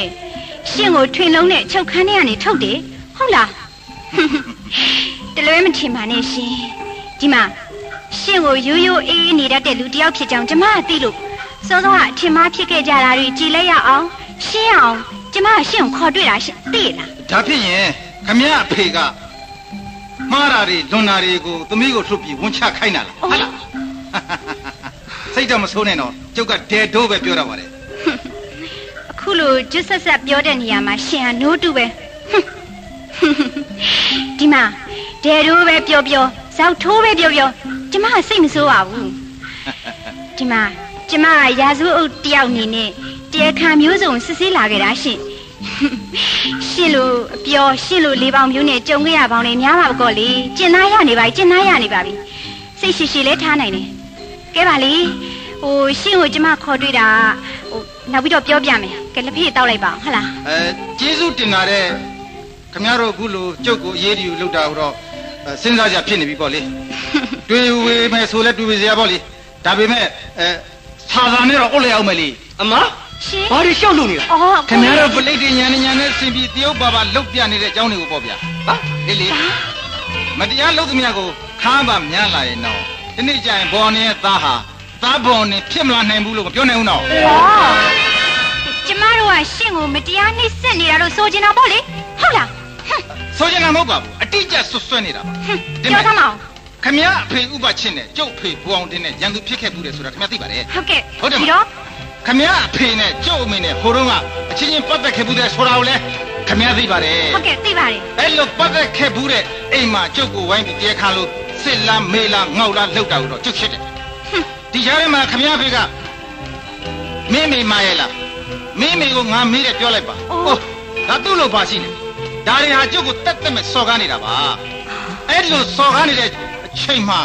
ရှင်ကိုထွင်လုံးနဲ့ချုပ်ခန်းထဲကနေထုတ်တယ်ဟုတ်လားတလွဲမထင်ပါနဲ့ရှင်ဒီမှာ ရှင်ကိုရိုးရိုးအေးအေးနေတတ်တဲ့လူတစ်ယောက်ဖြစ်ကြောင်းကျမကသိလို့စောစောကအထင်မှားဖြစ်ခဲ့ကြတာတွေကြည်လိုက်ရအောင်ရှင်းအောင်ကျမကရှင်ကိုခေါ်တွေ့တာရှင်သိလားဒါဖြစ်ရင်ခမည်းအဖေကမှားတာတွေလွန်တာတွေကိုသမီးကိုထုတ်ပြီးဝန်ချခိုင်းတာလားဟုတ်လားစိတ်တော့မဆိုးနဲ့တော့ကျုပ်ကဒဲဒိုးပဲပြောတာပါတယ်အခုလိုကျွတ်ဆက်ဆက်ပြောတဲ့နေရာမှာရှင်ဟာနိုးတူပဲဒီမှာဒဲရိုးပဲပြောပြောဇောက်ထိုးပဲပြောပြော ကျမကစိတ်မဆိုးပါဘူးဒီမှာကျမကရာဇဝတ်အုပ်တယောက်အနေနဲ့တရားခံမျိုးစုံစစ်ဆေးလာခဲ့တာရှင်ရှင်လိုအပြောရှင်လိုလေးပေါင်မျိုးနဲ့ကြုံခဲ့ရပေါင်းလေများပါကောလေကျင်သားရနေပါပြီကျင်သားရနေပါပြီစိတ်ရှိရှိလဲထားနိုင်တယ်ကဲပါလေဟိုရှင်ကိုကျမခေါ်တွေ့တာဟိုနောက်ပြီးတော့ပြောပြမယ်ကဲလက်ဖေးတောက်လိုက်ပါအောင်ဟုတ်လားအဲကျေးဇူးတင်တာတဲ့ခမည်းတော်အခုလိုကျုပ်ကိုအေးဒီကိုလှုပ်တာတော့အဲစဉ်းစားကြဖြစ်နေပြီပေါ့လေ တွေ့ဝေမယ်ဆိုလဲတွေ့ဝေစရာပေါ့လေဒါပေမဲ့အဲစာသာနဲ့တော့အုတ်လိုက်အောင်မယ်လေအမရှင်ဘာတွေရှောက်လို့နေတာအော်ခင်ဗျားတို့ပလိတ်တွေညာနေညာနဲ့ဆင်ပြီးတရုတ်ဘာဘာလုတ်ပြနေတဲ့အကြောင်းတွေကိုပေါ့ဗျာဟာလေလေမတရားလုတ်သမျှကိုခါပါများလာရင်တော့ဒီနေ့ကျရင်ဘော်နေရဲ့သားဟာသားဘော်နေဖြစ်မလာနိုင်ဘူးလို့မပြောနိုင်ဘူးတော့ဩကျမတို့ကရှင်ကိုမတရားနှိပ်စက်နေတာလို့ဆိုချင်တာပေါ့လေဟုတ်လားဟွန်းဆိုချင်တာမဟုတ်ပါဘူးအတိအကျဆွဆွဲနေတာပါဟွန်းပြောသမောင် ခမည်းအဖေဥပချင်းနဲ့ကျုပ်ဖေဘူအောင်တင်းနဲ့ရန်သူဖြစ်ခဲ့ဘူးလေဆိုတာခမည်းသိပါတယ်ဟုတ်ကဲ့ဟုတ်တယ်မဒီတော့ခမည်းအဖေနဲ့ကျုပ်အမေနဲ့ဟိုတုန်းကအချင်းချင်းပတ်သက်ခဲ့ဘူးတဲ့ဆိုတာကိုလည်းခမည်းသိပါတယ်ဟုတ်ကဲ့သိပါတယ်အဲ့လိုပတ်သက်ခဲ့ဘူးတဲ့အိမ်မှာကျုပ်ကိုဝိုင်းပြီးတဲခါလို့စစ်လားမေးလားငေါက်လားလှုပ်တာကိုတော့ကျုပ်ရှစ်တယ်ဒီကြားထဲမှာခမည်းအဖေကမင်းမေမာရဲ့လားမင်းမေကိုငါမေးတယ်ပြောလိုက်ပါဟုတ်ဒါသူ့လိုပါရှိနေဒါတွေဟာကျုပ်ကိုတက်တက်မဲ့စော်ကားနေတာပါအဲ့ဒီလိုစော်ကားနေတဲ့အ ချိန်မှာ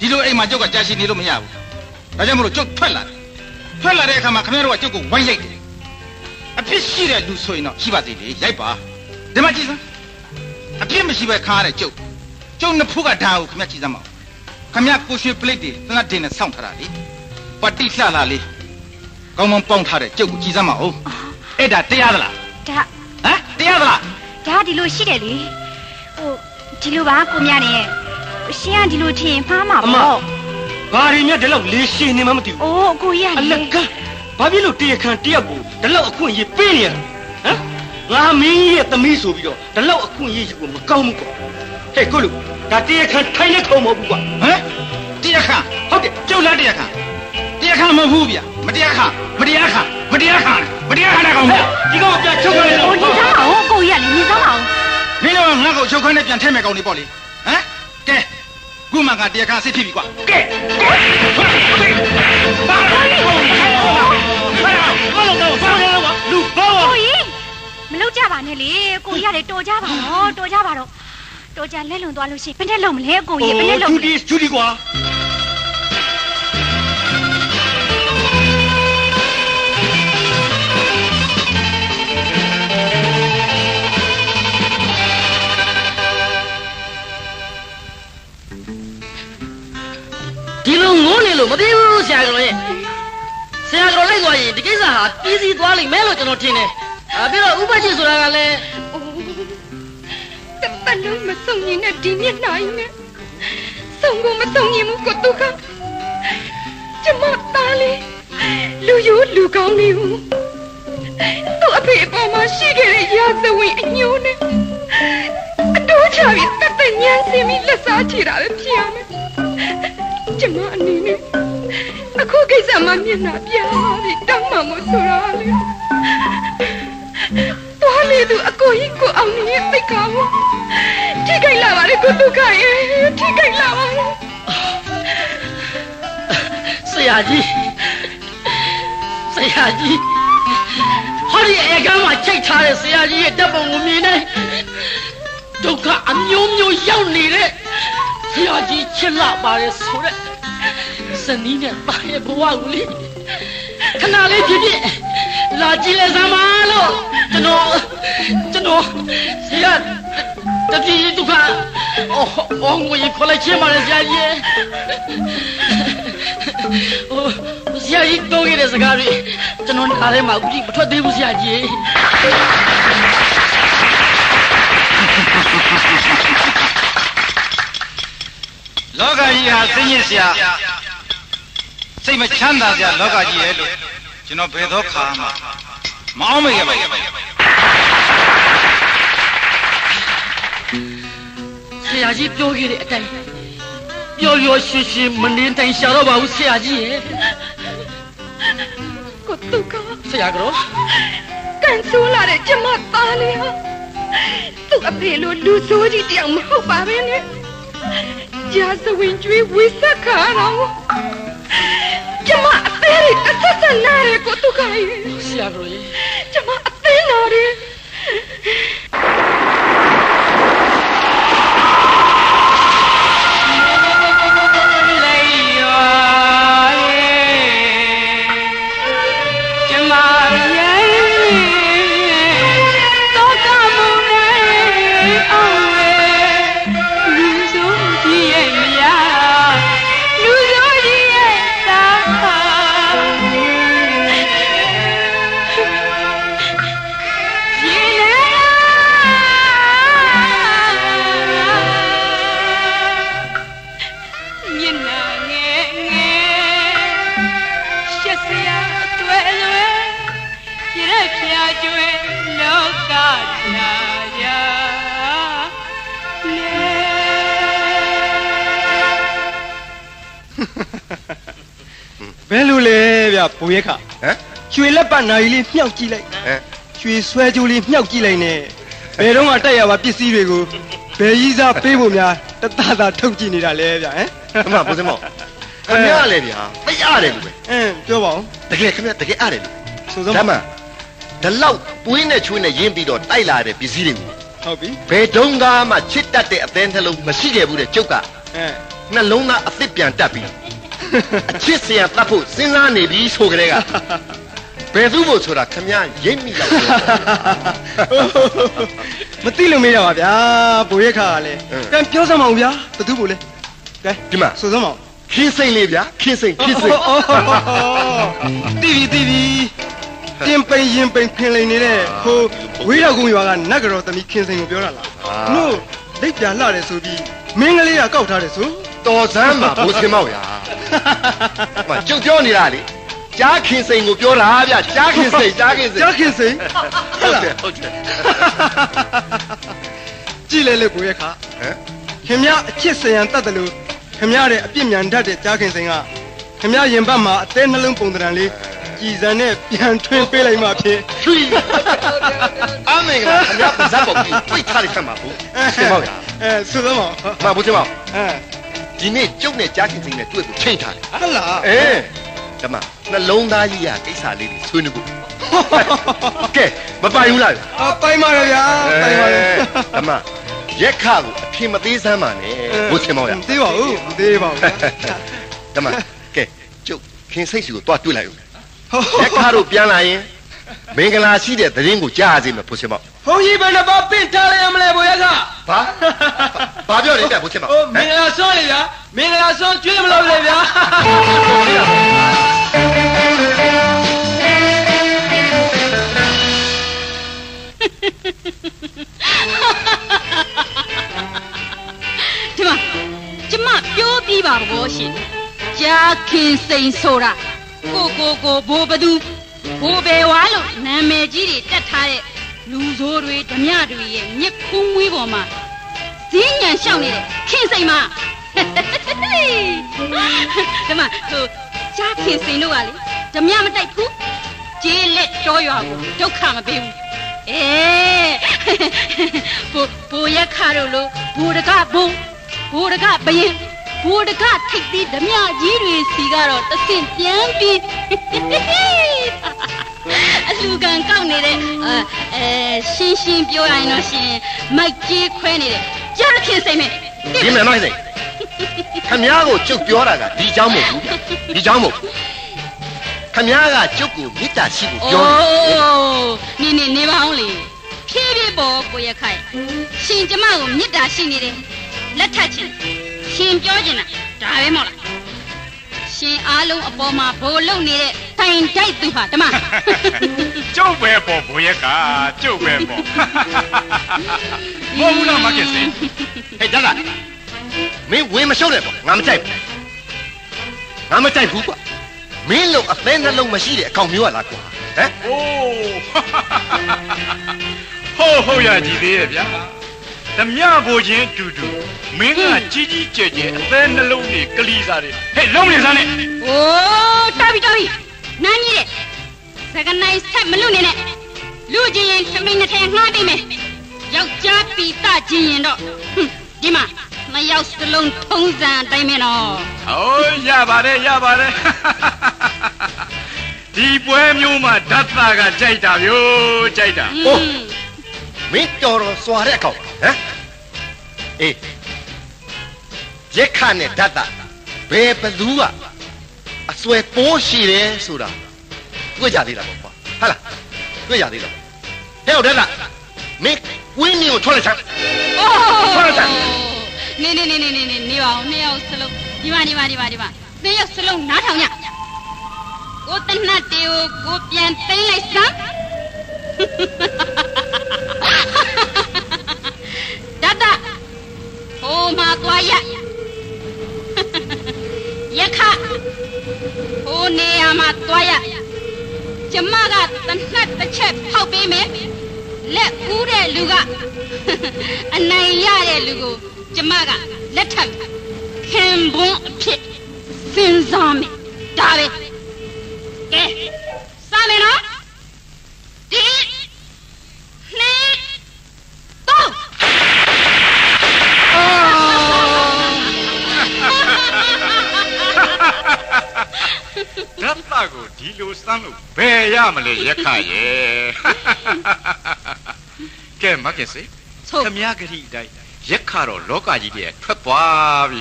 ဒီလိုအိမ်မှာကျုပ်ကကြာရှည်နေလို့မရဘူးဒါကြောင့်မလို့ကျုပ်ထွက်လာတယ်ထွက်လာတဲ့အခါမှာခမည်းတော်ကကျုပ်ကိုဝိုင်းရိုက်တယ်အဖြစ်ရှိတဲ့လူဆိုရင်တော့ရှိပါသေးတယ်ရိုက်ပါဒီမှာကြည့်စမ်းအပြစ်မရှိပဲခါရတဲ့ကျုပ်ကျုပ်နှစ်ဖူးကဓာတ်ကိုခမကြည့်စမ်းပါဦးခမကိုရွှေပလိတ်တွေသနတ်တင်နဲ့စောင့်ထားတာလေပတိလှလာလေးကောင်းကောင်းပေါင်းထားတဲ့ကျုပ်ကိုကြည့်စမ်းပါဦးအဲ့ဒါတရားသလားဒါဟမ်တရားသလားဒါဒီလိုရှိတယ်လေဟိုဒီလိုပါကိုမြနေ ရှင်ကဒီလိုထင်မှားမှာအမပေါ့ဘာတွေမြတ်ဒီလောက်လေးရှည်နေမှမသိဘူးအိုးအကိုကြီးကအလလေက်ကဘာဖြစ်လို့တရားခံတယောက်ကိုဒီလောက်အခွင့်အရေးပေးနေရလဲဟမ်ငါမင်းကြီးရဲ့သမီးဆိုပြီးတော့ဒီလောက်အခွင့်အရေးယူဖို့မကောင်းဘူးကွာဟဲ့ကိုလူဒါတရားခံထိုင်တဲ့ခုံမဟုတ်ဘူးကွာဟမ်တရားခံဟုတ်တယ်ကျုပ်လားတရားခံတရားခံမဟုတ်ဘူးဗျမတရားခံမတရားခံမတရားခံမတရားခံတဲ့ကောင်ဗျဒီကောင်ပြချုပ်ခဲ့လို့ဟိုညီသားမအောင်ကိုကြီးကလည်းညီသားမအောင်မင်းတို့ကငါ့ကိုချုပ်ခွန်းနဲ့ပြန်ထဲမဲ့ကောင်နေပေါ့လေဟမ်ကဲ ခုမှငါတရားခံစစ်ဖြစ်ပြီကွာကဲဘာလို့ဘာလို့ဘာလို့ဘာလို့ဘာလို့လူဘောကိုကြီးမလုပ်ကြပါနဲ့လေကိုကြီးကလည်းတော်ကြပါတော့တော်ကြပါတော့တော်ကြလက်လွန်သွားလို့ရှိရင်ဘယ်နဲ့လုံမလဲကိုကြီးဘယ်နဲ့လုံဂျူမလဲဒီဂျူဒီကွာ လိုငိုးနေလို့မသိဘူးဆရာကတော်ရဲ့ဆရာကတော်လိုက်သွားရင်ဒီကိစ္စဟာပြီးစီးသွားလိမ့်မယ်လို့ကျွန်တော်ထင်တယ်။အဲပြီးတော့ဥပဒေဆိုတာကလည်းတပတ်လုံးမဆုံးရင်နဲ့ဒီမျက်နှာကြီးနဲ့ဆုံးကိုမဆုံးရင်ဘူးကိုတုခကျမသားလေးလူယူလူကောင်းနေဘူးသူ့အဖေအပေါ်မှာရှိခဲ့တဲ့ရာဇဝင်အညိုးနဲ့အတိုးချပြီးတတ်တညံစင်ပြီးလက်စားချတာပဲဖြစ်ရမယ် ကျမအနေနဲ့အခုကိစ္စမှမျက်နှာပြားပြီးတောင်းမှမို့ဆိုတာလေတော်လေသူအကိုကြီးကိုအောင်နေပိတ်ကားဘူးထိခိုက်လာပါလေကိုတုခရဲ့ထိခိုက်လာပါလေဆရာကြီးဆရာကြီးဟောဒီအေကမ်းမှာချိတ်ထားတဲ့ဆရာကြီးရဲ့တပ်ပုံကိုမြင်နေဒုက္ခအမျိုးမျိုးရောက်နေတဲ့ဆရာကြီးချစ်လာပါတယ်ဆိုတဲ့ ဇနီးနဲ့တာရဲ့ဘဝကိုလေခဏလေးဖြစ်ဖြစ်လာကြည့်လဲစမ်းပါလို့ကျွန်တော်ကျွန်တော်ဆရာတတိယဒုက္ခအော်အော်ငွေခေါ်လိုက်ချင်းပါလေဆရာကြီးဟိုဆရာကြီးတိုးခဲ့တဲ့စကားတွေကျွန်တော်နားထဲမှာအခုထိမထွက်သေးဘူးဆရာကြီးလောကကြီးဟာစိတ်ညစ်စရာ စိတ်မချမ်းသာစရာလောကကြီးရဲ့လို့ကျွန်တော်ဘယ်တော့ခါမှမအောင်မေ့ခဲ့ပါဘူးဆရာကြီးပြောခဲ့တဲ့အတိုင်းပျော်ပျော်ရွှင်ရွှင်မနေတိုင်ရှာတော့ပါဘူးဆရာကြီးရဲ့ကိုတုခဆရာကတော့ကန်ဆိုးလာတဲ့ကျမသားလေးဟာသူ့အဖေလိုလူဆိုးကြီးတယောက်မဟုတ်ပါပဲနဲ့ကြာစဝင်ကျွေးဝိဆက်ခါတော့ ကျမအသေးလေးတစ်ဆက်ဆက်နားရဲကိုတုခရဲ့ဆရာကတော့ရေကျမအသေးနားရဲလေး ယ်လိုလဲဗျဘိုးရက်ခဟမ်ရွှေလက်ပတ်နာရီလေးမြှောက်ကြည့်လိုက်ဟမ်ရွှေဆွဲကြိုးလေးမြှောက်ကြည့်လိုက်နဲ့ဘယ်တော့မှတက်ရပါပစ္စည်းတွေကိုဘယ်ကြီးစားပေးဖို့များတတသာထုတ်ကြည့်နေတာလဲဗျဟမ်အမဘုဇမောခင်ဗျားလေဗျာသိရတယ်လူပဲအင်းပြောပါဦးတကယ်ခင်ဗျားတကယ်ရတယ်လူဆိုစမ်းဒါပါမှဒီလောက်ပွေးနဲ့ချွေးနဲ့ရင်းပြီးတော့တိုက်လာတဲ့ပစ္စည်းတွေကိုဟုတ်ပြီဘယ်တုန်းကမှချစ်တတ်တဲ့အသင်းနှလုံးမရှိခဲ့ဘူးတဲ့ကျုပ်ကအဲနှလုံးသားအသစ်ပြန်တက်ပြီး အချစ်စရာတတ်ဖို့စဉ်းစားနေပြီဆိုကြတဲ့ကဘယ်သူ့ဖို့ဆိုတာခင်ဗျားရိပ်မိလောက်ပြောမသိလို့မေးတာပါဗျာဘိုးရက်ခါကလည်းအင်းကဲပြောစမ်းပါဦးဗျာဘသူ့ဘို့လဲကဲဒီမှာဆိုစမ်းပါဦးခင်းစိမ့်လေးဗျာခင်းစိမ့်ခင်းစိမ့်တီဗီတီဗီတင်ပိန်ရင်ပိန်ဖင်လိန်နေတဲ့ဟိုဝေးတော်ကုန်းရွာကနတ်ကတော်သမီးခင်စိန်ကိုပြောတာလားနို့လက်ပြလှတယ်ဆိုပြီးမင်းကလေးကကောက်ထားတယ်ဆို တော်စမ်းမှာဘိုးစင်မောက်ရာမကျုပ်ပြောနေတာလေကြားခင်စိန်ကိုပြောတာဗျကြားခင်စိန်ကြားခင်စိန်ကြားခင်စိန်ဟုတ်တယ်ဟုတ်တယ်ကြည်လေလေကိုရဲ့ခါဟမ်ခင်ဗျအချစ်စရန်တတ်တယ်လို့ခင်ဗျရဲ့အပြစ်မြန်တတ်တဲ့ကြားခင်စိန်ကခင်ဗျရင်ဘတ်မှာအသေးနှလုံးပုံတံလေးကြည်စံနဲ့ပြန်ထွင်းပေးလိုက်မှဖြစ်ထွီအမေကခင်ဗျာပါဇက်ပေါက်ကြီးတွေ့ထားလိုက်ဖက်မှာဘူးစင်မောက်ရအဲဆိုသမောမဘူးစင်မောက်အဲ ဒီနေ့ကျုပ်နဲ့ကြားခင်စိန်နဲ့တွေ့ဖို့ချိန်ထားတယ်ဟုတ်လားအေးဓမ္မနှလုံးသားကြီးရကိစ္စလေးတွေဆွေးနွေးဖို့ကဲမပိုင်ဘူးလားအပိုင်ပါရဗျာပိုင်ပါရဓမ္မရက်ခကိုအဖြစ်မသေးစမ်းပါနဲ့ဘုစင်မောက်ရမသေးပါဘူးမသေးပါဘူးဓမ္မကဲကျုပ်ခင်စိတ်စီကိုတွားတွေ့လိုက်ဦးဟုတ်ရက်ခတို့ပြန်လာရင်မင်္ဂလာရှိတဲ့သတင်းကိုကြားရစေမယ်ဘုစင်မောက် ဘုန်းကြီးဘယ်နှပါပင့်ထားလိုက်ရမလဲဘိုးရကဘာဘာပြောလဲတဲ့ဘုစင်မောက်ဟိုမင်္ဂလာဆောင်းလေဗျာမင်္ဂလာဆောင်းကျွေးမလို့လေဗျာဒီမှာကျမပြောပြီးပါဘောရှင်ကြာခင်စိန်ဆိုတာကိုကိုကိုဘိုးဘသူဘိုးဘယ်ဝါလို့နာမည်ကြီးတွေတက်ထားတဲ့ လူဆိုးတွေဓမြတွေရဲ့မြစ်ခုံးမွေးပေါ်မှာဈဉ္ညံလျှောက်နေတဲ့ခင်စိန်မဒီမှာဟိုကြာခင်စိန်တို့ကလေဓမြမတိုက်ဘူးကျေးလက်တော်ရွာကိုဒုက္ခမပေးဘူးအေးဘိုးဘိုးရက်ခါတို့လို့ဘိုးတကဘုံဘိုးတကဘယင်ဘိုးတကထိတ်သေးဓမြကြီးတွေစီကတော့တဆင့်ပြန်ပြီး အလူကန်ကောက်နေတဲ့အဲအဲရှင်းရှင်းပြောရရင်တော့ရှင်မိုက်ကြီးခွဲနေတဲ့ကြားခင်စိတ်မဲ့ ဒီမယ်မိုက်စိတ်ခမ ्या ကိုကျုပ်ပြောတာကဒီเจ้าမဟုတ်ဘူးဗျဒီเจ้าမဟုတ်ဘူးခမ ्या ကကျုပ်ကိုမေတ္တာရှိကိုပြောတယ် နေနေနေပါအောင်လေဖြည်းဖြည်းပေါ်ကိုရခိုင်ရှင်ကျမကိုမေတ္တာရှိနေတယ်လက်ထပ်ချင်ရှင်ပြောချင်တာဒါပဲမို့လား ရှင်အားလုံးအပေါ်မှာဘိုလ်လုံနေတဲ့တိုင်တိုက်သူဟာဓမ္မကျုပ်ပဲပေါ့ဘိုးရက်ကကျုပ်ပဲပေါ့မဟုတ်ဘူးလားမကင်စင်ဟဲ့တလားမင်းဝင်မရှုပ်နဲ့ပေါ့ငါမကြိုက်ဘူးငါမကြိုက်ဘူးကွာမင်းလုံးအသေးနှလုံးမရှိတဲ့အကောင်မျိုးကလားကွာဟမ်အိုးဟုတ်ဟုတ်ရကြည်သေးရဲ့ဗျာ ဓမြဘိုးချင်းအတူတူမင်းကကြီးကြီးကျယ်ကျယ်အသေးနှလုံးတွေကလီစားတယ်ဟဲ့လုံးနေစမ်းနဲ့။အိုးတော်ပြီတော်ပြီ။နန်းကြီးတဲ့။စကနိုင်ဆက်မလွတ်နေနဲ့။လူချင်းရင်သမီးနှစ်ထဲငှားပေးမယ်။ယောက်ျားပီတချင်းရင်တော့ဟွန်းဒီမှာမရောက်စလုံးထုံးစံအတိုင်းပဲနော်ဟိုးရပါတယ်ရပါတယ်ဒီပွဲမျိုးမှာဓာတ်သားကကြိုက်တာဗျို့ကြိုက်တာ။ဟုတ် မင်းတော်တော်စွာတဲ့အကောင်ဟမ်အေးရက်ခနဲ့ဓာတ်တာဘယ်ဘလူးကအစွဲပိုးရှိတယ်ဆိုတာတွေ့ကြသေးတာပေါ့ကွာဟာလားတွေ့ကြသေးတာပေါ့ဟဲ့ဟုတ်ဓာတ်တာမင်းဝင်းနေကိုထွက်လိုက်ချမ်းအိုးဟုတ်တယ်နေနေနေနေနေနေနေပါဦးနှစ်ယောက်စလုံးဒီမှာဒီမှာဒီမှာဒီမှာနှစ်ယောက်စလုံးနားထောင်ညကိုတနတ်တေကိုကိုပြန်သိမ့်လိုက်စမ်း ဟိုမှာသွားရရခဟိုနေရာမှာသွားရကျမကတနတ်တစ်ချက်ဖောက်ပေးမယ်လက်ဦးတဲ့လူကအနိုင်ရတဲ့လူကိုကျမကလက်ထပ်ခင်ဘွန်းအဖြစ်စဉ်းစားမယ်ဒါပဲကဲစမယ်နော်ဒီနှစ်တော့ ဓာတ်သားကိုဒီလိုစမ်းလို့ဘယ်ရမလဲရက်ခရဲ့ကဲမကင်စေဆိုခမည်းကတိအတိုင်းရက်ခတော့လောကကြီးတည်းထွက်သွားပြီ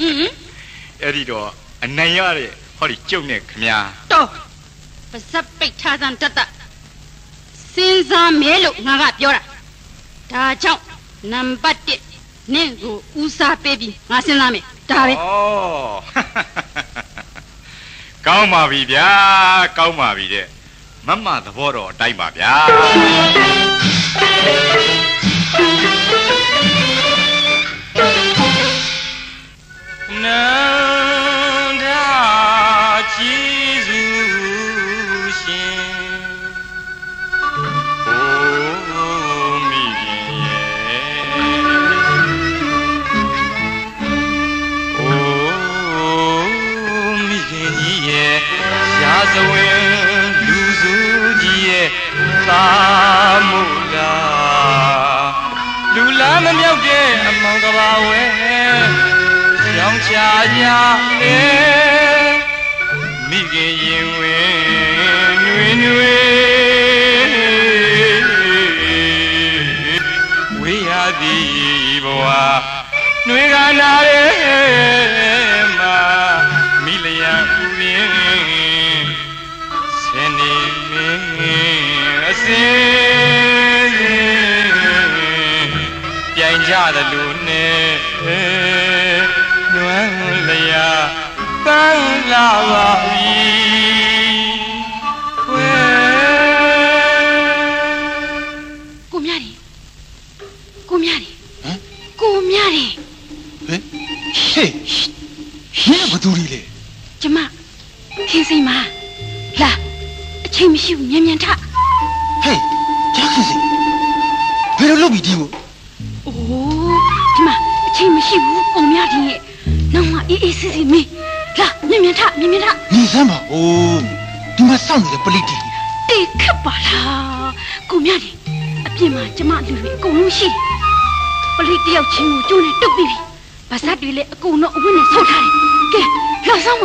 อืมအဲ့ဒီတော့အနိုင်ရတဲ့ဟောဒီကျုပ်နဲ့ခမည်းတော့ပါဇက်ပိတ်ထားစမ်းတတ်တတ်စဉ်းစားမဲလို့ငါကပြောတာဒါကြောင့်နံပါတ်1နင့်ကိုဦးစားပေးပြီးငါစဉ်းစားမယ် ဒါပဲဩကောင်းပါပြီဗျာကောင်းပါပြီတဲ့မမသဘောတော့အတိုင်းပါဗျာ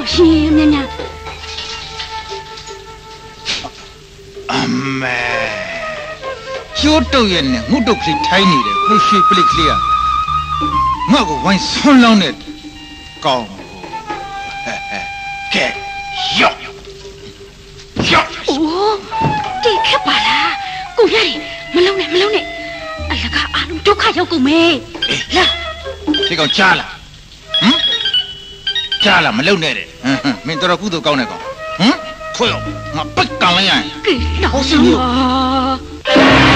ပါရှင်မြန်မြန်အမေကျိုးတုတ်ရဲ့နဲ့ငုတ်တုတ်ကလေးထိုင်းနေတယ်ကိုရွှေပလိကလေးကငါ့ကိုဝိုင်းဆွန်းလောင်းတဲ့ကောင်းဟဲ့ဟဲ့ကဲယော့ယော့။အိုးတိခက်ပါလား။ကိုရည်မလုံးနဲ့မလုံးနဲ့။အလကားအားလုံးဒုက္ခရောက်ကုန်မေ။လာဒီကောင်ကြားလားဟမ် ကြားလားမလုံနဲ့တဲ့ဟမ်ဟမ်မင်းတော်တော်ကုသိုလ်ကောင်းတဲ့ကောင်ဟမ်ခွေရောငါပက်ကန်လိုက်ရရင်ကဲလောက်စမ်းပါ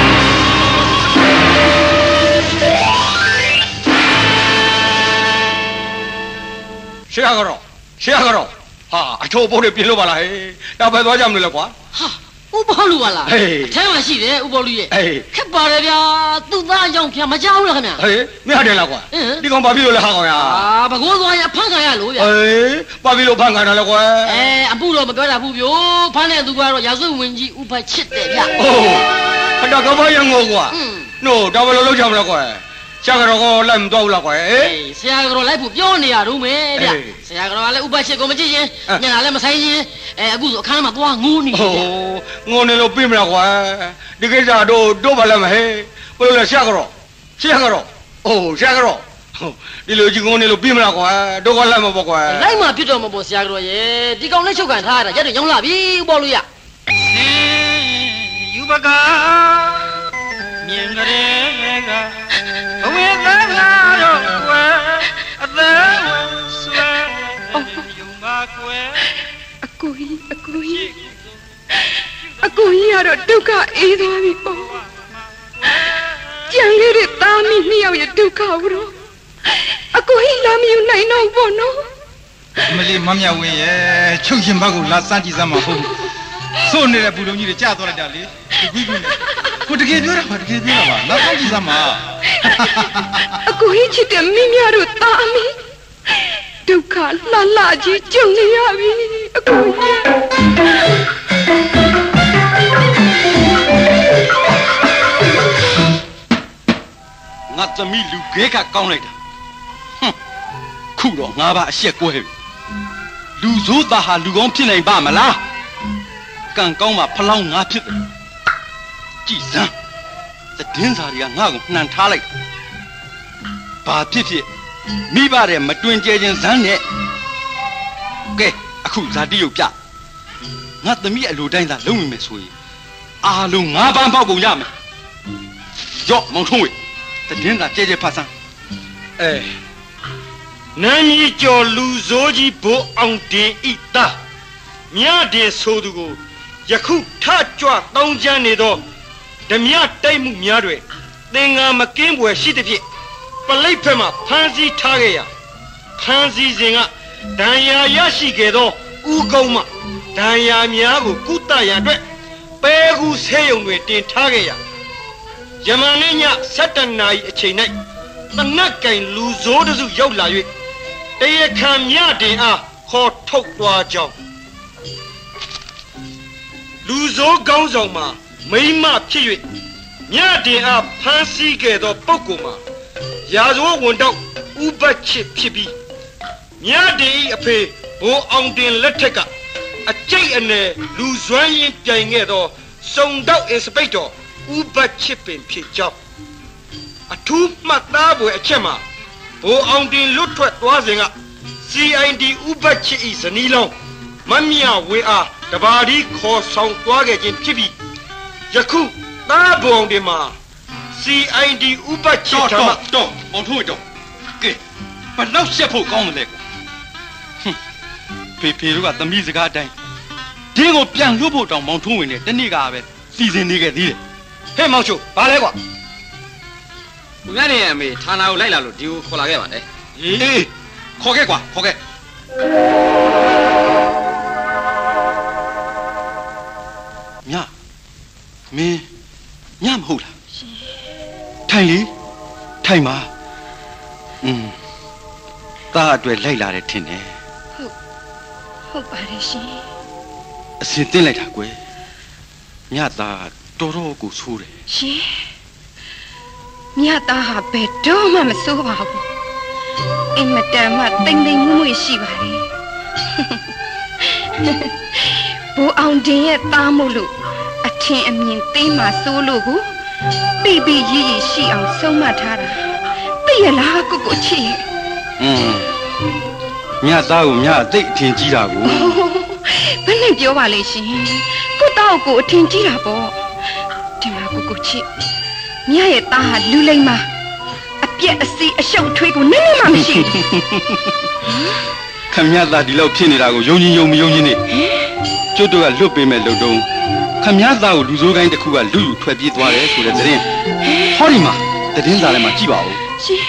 ရှေ့ရကတော့ရှေ့ရကတော့ဟာအချိုးပိုးတွေပြင်လို့ပါလားဟေးဒါပဲသွားကြမလို့လဲကွာဟာ ဥပ္ပေါ်လူပါလားဟေးအထဲမှာရှိတယ်ဥပ္ပေါ်လူရဲ့ဟေးခက်ပါတယ်ဗျာသူ့သားကြောင့်ခင်ဗျာမကြောက်ဘူးလားခင်ဗျာဟေးမရတယ်လားကွာအင်းဒီကောင်ဘာဖြစ်လို့လဲဟာကောင်ရအာဘကိုးသွားရအဖမ်းခံရလို့ဗျာဟေးဘာဖြစ်လို့ဖန်ခံတာလဲကွာအဲအမှုတော့မပြောတာဘူးဗျို့ဖမ်းတဲ့သူကတော့ရာဇဝဝင်ကြီးဥပ္ပချစ်တယ်ဗျအိုးခဏကဘာရငိုကွာอืมနို့ဒါဘယ်လိုလုပ်ကြမလဲကွာ ရှာကတော့ကောလိုက်မတော့ဘူးလားကွာဟေးအေးဆရာကတော့လိုက်ဖို့ပြောနေရတော့မယ်ဗျအေးဆရာကတော့လည်းဥပ္ပချစ်ကိုမကြည့်ရင်အဲညနာလည်းမဆိုင်ရင်အဲအခုဆိုအခန်းထဲမှာသွားငိုးနေတယ်โอ้ဗျငုံနေလို့ပြင်မလားကွာဒီကိစ္စတော့တို့ဘာလဲမဟဲဘယ်လိုလဲရှာကတော့ရှာကတော့အိုးရှာကတော့ဟုတ်ဒီလိုကြီးငုံနေလို့ပြင်မလားကွာတို့ကလည်းမပေါ့ကွာလိုက်မှဖြစ်တော့မပေါ်ဆရာကတော့ရေဒီကောင်လေးချုပ်ကန်ထားရတာရက်တွေရောင်းလာပြီဥပ္ပေါ်လူရယူပက မြင်ကြတဲ့ကအဝေသားလာတော့ကွယ်အသက်ဝင်ဆွဲယုံပါကွယ်အကိုကြီးအကိုကြီးအကိုကြီးကတော့ဒုက္ခအေးသွားပြီပေါ့။ကြံခဲ့တဲ့သားမီးနှစ်ယောက်ရဲ့ဒုက္ခကိုတော့အကိုကြီးလာမယူနိုင်တော့ဘူးပေါ့နော်။အမလေးမမြဝင်းရဲ့ချုပ်ရှင်ဘက်ကိုလာစမ်းကြည့်စမ်းမဟုတ်ဘူးစိုးနေတဲ့ဘူလုံးကြီးတွေကြာသွားလိုက်တာလေဒီကွီးကွီးနဲ့ ကိုတကယ်ပြောတာပါတကယ်ပြောတာပါလာစမ်းကြည့်စမ်းပါအကိုကြီးချစ်တဲ့မိမြတို့တာအမီဒုက္ခလှလှကြီးကြုံနေရပြီအကိုကြီးငါသမီးလူခဲကကောင်းလိုက်တာဟွန်းခုတော့ငါပါအရှက်ကွဲပြီလူဆိုးသားဟာလူကောင်းဖြစ်နိုင်ပါမလားကံကောင်းမှဖလောင်းငါဖြစ်တယ် ကြည်စမ်းသတင်းစာတွေကငါ့ကိုနှံထားလိုက်ဘာဖြစ်ဖြစ်မိဘတဲ့မတွင်ကျဲခြင်းဇန်းနဲ့ကဲအခုဇာတိရုပ်ပြငါသမီးအလိုတိုင်းသာလုံးဝင်မယ်ဆိုရင်အားလုံးငါးပန်းပေါက်ကုန်ရမယ်ရော့မောင်ထုံးဝေသတင်းစာကြဲကြဲဖတ်စမ်းအဲနန်းကြီးကျော်လူစိုးကြီးဘိုးအောင်တင်ဤသားမြတဲ့ဆိုသူကိုယခုထကြွတောင်းကျမ်းနေသော ဓမြတိုက်မှုများတွေသင်္ဃာမကင်းပွယ်ရှိသဖြင့်ပလိတ်ဖက်မှဖမ်းဆီးထားခဲ့ရဖမ်းဆီးစဉ်ကဒဏ်ရာရရှိခဲ့သောဥကုံးမှဒဏ်ရာများကိုကုသရန်အတွက်ပဲကူဆေးရုံတွင်တင်ထားခဲ့ရယမန်နေ့ည7နာရီအချိန်၌တနက်ကင်လူဆိုးတစ်စုရောက်လာ၍တရားခံမြတင်အားခေါ်ထုတ်သွားကြောင်းလူဆိုးကောင်းဆောင်မှာ မိမဖြစ်၍မြတင်အားဖမ်းဆီးခဲ့သောပုဂ္ဂိုလ်မှာရာဇဝဝန်တော့ဥပတ်ချစ်ဖြစ်ပြီးမြတ်ဒီအဖေဘိုးအောင်တင်လက်ထက်ကအကျိတ်အနယ်လူဇွမ်းရင်ပြိုင်ခဲ့သောစုံတော့အင်စပိတ်တော်ဥပတ်ချစ်ပင်ဖြစ်ကြောင်းအထူးမှတ်သားဖွယ်အချက်မှာဘိုးအောင်တင်လွတ်ထွက်သွားစဉ်က CID ဥပတ်ချစ်ဤဇနီးလောင်းမမြဝေအားတဘာဒီခေါ်ဆောင်သွားခဲ့ခြင်းဖြစ်ပြီး ယခုသားဘုံအောင်တင်မှာ CID ဥပတ်ချစ်တော့ထမတော့တော့အောင်ထုံးတော့ကဲဘယ်တော့ရှက်ဖို့ကောင်းမလဲကွာဟွန်းဖေဖေတို့ကသမီးစကားအတိုင်းဒင်းကိုပြန်လွတ်ဖို့တောင်မောင်ထုံးဝင်နေတနေ့ကပဲစီစဉ်နေခဲ့သေးတယ်ဟဲ့မောင်ချိုဘာလဲကွာကိုမြတ်နေရဲ့အမေဌာနကိုလိုက်လာလို့ဒီကိုခေါ်လာခဲ့ပါတယ်အေးခေါ်ခဲ့ကွာခေါ်ခဲ့ မင်းညမဟုတ်လားထိုင်လေထိုင်ပါอืมသားအတွက်လိုက်လာတယ်ထင်တယ်ဟုတ်ပါတယ်ရှင်အစင်တင်းလိုက်တာကွယ်ညသားတော်တော်ကိုဆိုးတယ်ရှင်မြတ်သားဟာဘယ်တော့မှမစိုးပါဘူးအင်မတန်မှတိမ်တိမ်မွမွေရှိပါလေဘိုးအောင်တင်ရဲ့သားမို့လို့အ ထင်အမြင်သေးမှစိုးလို့ကိုပြပြရည်ရည်ရှိအောင်ဆုံးမထားတာသိရလားကိုကိုချစ်อืมညသားကိုညအသိအထင်ကြီးတာကိုဘယ်နဲ့ပြောပါလဲရှင်ကိုတောက်ကိုအထင်ကြီးတာပေါ့ဒီမှာကိုကိုချစ်မြတ်ရဲ့သားဟာလူလိမ့်မအပြက်အစီအရှုပ်ထွေးကိုနည်းနည်းမှမရှိဘူးခမရသားဒီလောက်ဖြစ်နေတာကိုယုံကြည်ယုံမယုံကြည်နေကျွတ်တို့ကလွတ်ပေးမဲ့လုံတုံး ခမရသားကိုလူစိုးကိုင်းတစ်ခုကလူယူထွက်ပြေးသွားတယ်ဆိုတဲ့သတင်းဟောဒီမှာသတင်းစာထဲမှာကြည့်ပါဦးရှင်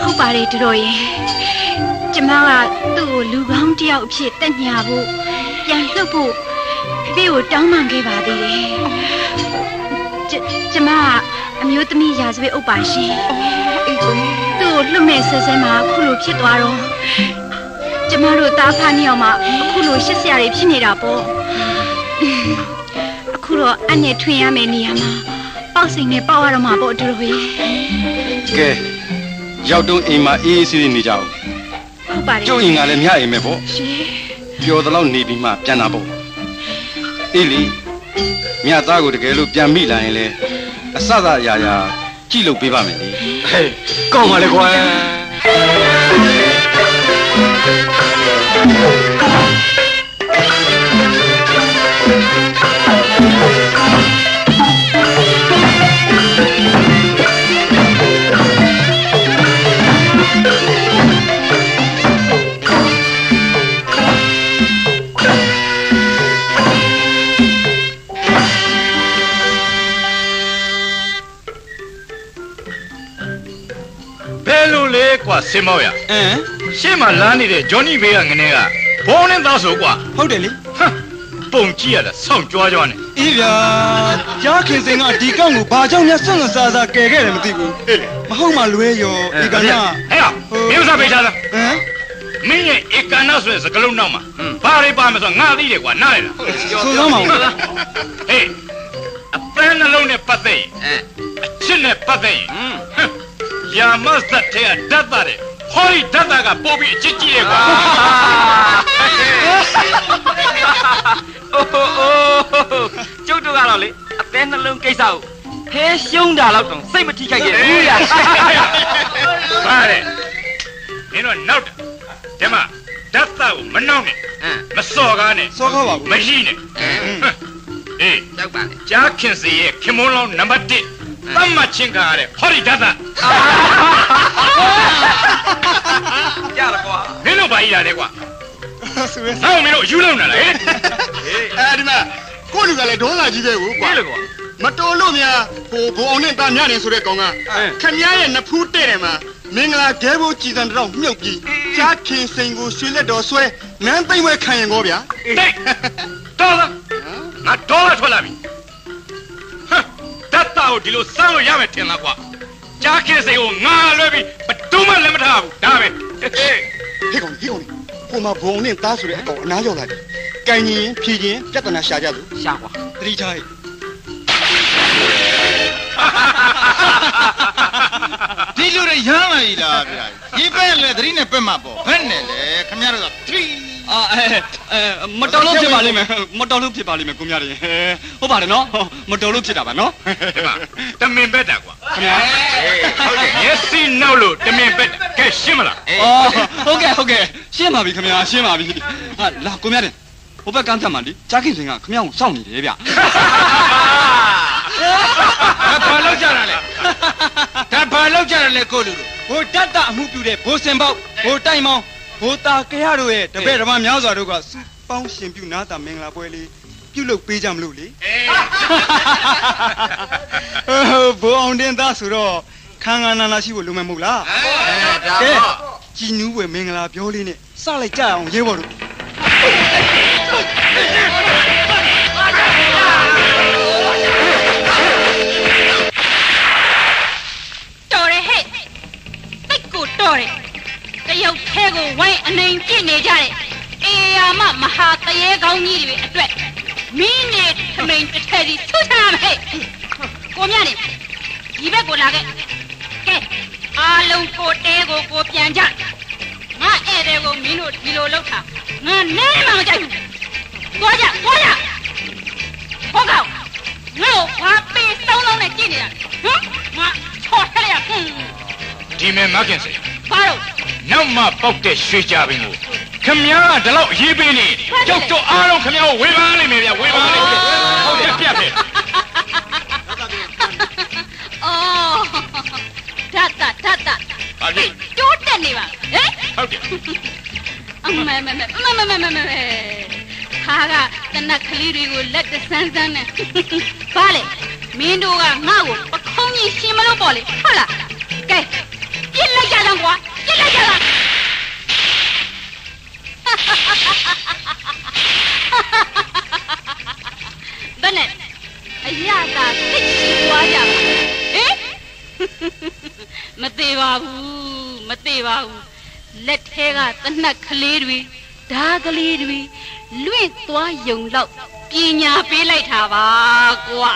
ဟုတ်ပါတယ်တတော်ရဲ့ကျမကသူ့ကိုလူကောင်းတစ်ယောက်အဖြစ်တက်ညာဖို့ပြန်လှုပ်ဖို့ဖေဖေကိုတောင်းပန်ခဲ့ပါသေးတယ်ကျကျမကအမျိုးသမီးရာဇဝတ်ဥပ္ပါရှင်အေးကိုသူ့ကိုလှုပ်မဲ့ဆဲဆဲမှာအခုလိုဖြစ်သွားတော့ကျမတို့သားဖားနှစ်ယောက်မှအခုလိုရှစ်ဆရာတွေဖြစ်နေတာပေါ့ အခုတော့အနဲ့ထွင်ရမယ့်နေရာမှာပေါက်စိန်နဲ့ပေါက်ရတော့မှာပေါ့တတော်ရဲ့ကဲရောက်တော့အိမ်မှာအေးအေးဆေးဆေးနေကြအောင်ဟုတ်ပါတယ်ကျုပ်အိမ်ကလည်းမြအိမ်ပဲပေါ့ရှင်ပျော်တော့နေပြီးမှပြန်လာပေါ့အေးလေမြသားကိုတကယ်လို့ပြန်မိလာရင်လေအစသာရာရာကြည့်လို့ပေးပါမယ်လေဟဲ့ကောင်းပါလေကွာဘ စင်မောက်ရအင်းရှေ့မှာလမ်းနေတဲ့ဂျွန်နီဘေးကငနေကဘောနဲ့သားဆိုကွာဟုတ်တယ်လေဟမ်ပုံကြည့်ရတာစောင့်ကြွားကြွားနဲ့အေးဗျာကြားခင်စင်ကဒီကောင့်ကိုဘာကြောင့်လဲစွန့်စွန့်စားစားကယ်ခဲ့တယ်မသိဘူးမဟုတ်မှလွဲရောဒီကနေ့ဟဲ့အောင်မင်းဥစားပေးထားလားဟမ်မင်းရဲ့ဧကနာဆိုတဲ့စကလုံးနောက်မှာဘာတွေပါမဆိုငါသိတယ်ကွာနားရလားဆိုစမ်းပါဦးဟေးအပန်းနှလုံးနဲ့ပတ်သက်ရင်အချစ်နဲ့ပတ်သက်ရင် ဟမ်ယာမတ်သက်တဲ့ဓာတ်သားတဲ့ဟောဒီဓာတ်သားကပို့ပြီးအချစ်ကြီးရဲ့ကွာအိုးဟိုးကျုပ်တို့ကတော့လေအသေးနှလုံးကိစ္စကိုဖဲရှုံးတာတော့တောင်စိတ်မထိခိုက်ခဲ့ဘူးရပါတဲ့မင်းတို့နောက်တယ်ဒီမှာဓာတ်သားကိုမနှောက်နဲ့မစော်ကားနဲ့စောကားပါဘူးမရှိနဲ့အေးကြောက်ပါလေကြားခင်စီရဲ့ခင်မွန်းလောင်းနံပါတ်1 သတ်မှတ်ချင်းကားရတဲ့ဟောဒီဓာတ်သားကြရကွာမင်းတို့ဘာကြီးလာလဲကွာဆိုရဲနောက်မင်းတို့အယူလုံးလာလားဟဲ့အဲဒီမှာကိုလူကလည်းဒေါ်လာကြီးပဲကိုကွာဒီလိုကွာမတော်လို့များဟိုဘုံအောင်နဲ့တာမြတယ်ဆိုတဲ့ကောင်ကခမည်းရဲ့နဖူးတဲ့တယ်မှာမင်္ဂလာဂဲဘိုးကြည်စံတောင်မြုပ်ပြီးကြားခင်စိန်ကိုရွှေလက်တော်ဆွဲနန်းသိမ့်ဝဲခံရင်ကောဗျာတိတ်တော်လားငါဒေါ်လာထွက်လာပြီဟမ် ဓာတ်သားကိုဒီလိုစမ်းလို့ရမယ်ထင်လားကွာကြားခင်စီကိုငါလွှဲပြီးဘယ်သူမှလက်မထားဘူးဒါပဲဟေးဟေ့ကောင်ဟေ့ကောင်ဟိုမှာဘုံနဲ့တားဆိုတဲ့အကောင်အနားရောက်လာပြီ။ကင်ရင်ဖြည်ရင်ပြဿနာရှာကြလို့ရှာကွာသတိထားဒဒီလူတွေရမ်းလာ ਈ လားဗျာရေးပဲလေသတိနဲ့ပက်မှာပေါ့ဘယ်နဲ့လဲခမရတို့ကသတိ အာအဲအဲမတော်လို့ဖြစ်ပါလိမ့်မယ်မတော်လို့ဖြစ်ပါလိမ့်မယ်ကိုမြတယ်ဟုတ်ပါတယ်နော်မတော်လို့ဖြစ်တာပါနော်ဒီမှာတမင်ပက်တာကွာခင်ဗျာဟုတ်တယ်မျက်စိနောက်လို့တမင်ပက်တာကဲရှင်းမလားအော်ဟုတ်ကဲ့ဟုတ်ကဲ့ရှင်းပါပြီခင်ဗျာရှင်းပါပြီဟာလာကိုမြတယ်ဟိုဘက်ကန်းတက်မှလေကြားခင်စင်ကခင်ဗျာကိုစောင့်နေတယ်ဗျဘာလောက်ကြတာလဲဒါဘာလောက်ကြတာလဲကိုလူတို့ဘိုတတ်တာအမှုပြုတဲ့ဘိုးစင်ပေါက်ဘိုတိုင်မောင် ဘိုတာကရတို့ရဲ့တပည့်ဓမ္မများစွာတို့ကစူပေါင်းရှင်ပြုနာတာမင်္ဂလာပွဲလေးပြုလုပ်ပေးကြမလို့လေဘိုးအောင်တင်သားဆိုတော့ခန်းခန်းနာနာရှိဖို့လိုမယ်မဟုတ်လားအဲဒါကဲပေါ့ကြည်နူးဝယ်မင်္ဂလာပြောလေးနဲ့စလိုက်ကြအောင်ရဲဘော်တို့တော် ထဲကိုဝိုင်းအနိုင်ပြစ်နေကြတဲ့အေယာမမဟာတရေကောင်းကြီးတွေအတွက်မင်းနဲ့ထမိန်တစ်ထည်စီထူချရမယ်ဟဲ့ကိုမြနေဒီဘက်ကိုလာခဲ့ကဲအားလုံးကိုတဲကိုကိုပြန်ကြငါဧည့်သည်ကိုမင်းတို့ဒီလိုလုပ်တာငါနဲမှမကြိုက်ဘူးသွားကြသွားကြဟုတ်ကောငါ့ကိုဘာပေးတောင်းတောင်းနဲ့ကြည့်နေတာဟမ်ငါချော်ထက်ရဟွန်း ဒီမဲ့မခင်စေဘာလို့နောက်မှပေါက်တဲ့ရွှေကြပင်ကိုခမည်းကဒီလောက်အရေးပေးနေကြောက်တော့အားလုံးခမည်းကိုဝေဖန်လိမ့်မယ်ဗျဝေဖန်လိမ့်မယ်ဟုတ်တယ်ပြတ်တယ်အော်ဓာတ်တာဓာတ်တာဟာလေတိုးတက်နေပါဟဲ့ဟုတ်တယ်အမမမမမမမမခါကတနက်ကလေးတွေကိုလက်တဆန်းဆန်းနဲ့ဘာလဲမင်းတို့ကငါ့ကိုပခုံးကြီးရှင်မလို့ပေါ့လေဟုတ်လားကဲ Gel la jalan gua. Gel la jalan. Benar. Ayah tak sikit gua jalan. Eh? မသေးပါဘူးမသေးပါဘူးလက်ထဲကတနက်ကလေးတွေဓာကလေးတွေလွင့်သွားယုံလောက်ပညာပေးလိုက်တာပါကွာ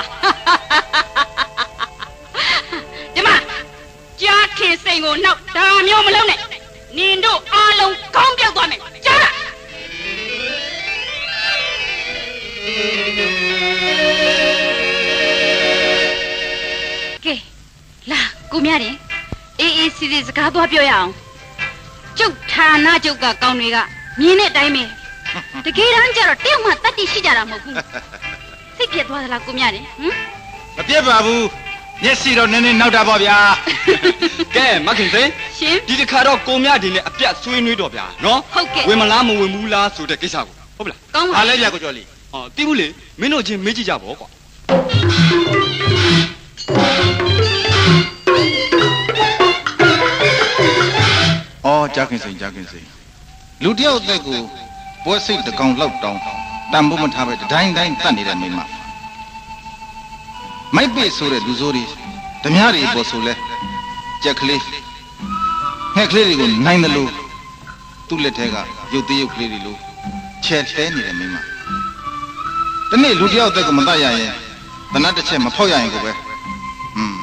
ညီမ ကြားခင်စိန်ကိုနောက်ဒါမျိုးမလုပ်နဲ့နင်တို့အားလုံးကောင်းပြောက်သွားမယ်ကြားလားကဲလာကိုမြတယ်အေးအေးစီစီစကားသွားပြောရအောင်ကျုပ်ဌာနကျုပ်ကကောင်းတွေကမြင်တဲ့အတိုင်းပဲတကယ်တမ်းကျတော့တယောက်မှတတ်တိရှိကြတာမဟုတ်ဘူးစိတ်ပြက်သွားသလားကိုမြတယ်ဟမ်မပြတ်ပါဘူး မျက်စိတော့နည်းနည်းနောက်တာပေါ့ဗျာကဲမခင်စင်ရှင်ဒီတစ်ခါတော့ကိုမြဒီနဲ့အပြတ်ဆွေးနွေးတော့ဗျာနော်ဟုတ်ကဲ့ဝင်မလားမဝင်ဘူးလားဆိုတဲ့ကိစ္စကိုဟုတ်ပလားကောင်းပါအားလဲဗျာကိုကျော်လီဟောတိဘူးလေမင်းတို့ချင်းမေးကြည့်ကြပါကွာအော်ကြားခင်စိန်ကြားခင်စိန်လူတယောက်အသက်ကိုပွဲစိတ်တစ်ကောင်လောက်တောင်းတန်ဖို့မထားပဲတတိုင်းတိုင်းတတ်နေတဲ့မိန်းမ မိုက်ပိဆိုတဲ့လူဆိုးတွေဓမြတွေပေါ်ဆိုလဲကြက်ကလေးငှက်ကလေးတွေကိုနိုင်တယ်လို့သူ့လက်ထဲကရုပ်သေးရုပ်ကလေးတွေလို့ချဲလှဲနေတဲ့မိန်းမတနေ့လူတယောက်အသက်ကိုမတတ်ရရင်တနတ်တစ်ချက်မဖောက်ရရင်ကိုပဲဟွန်း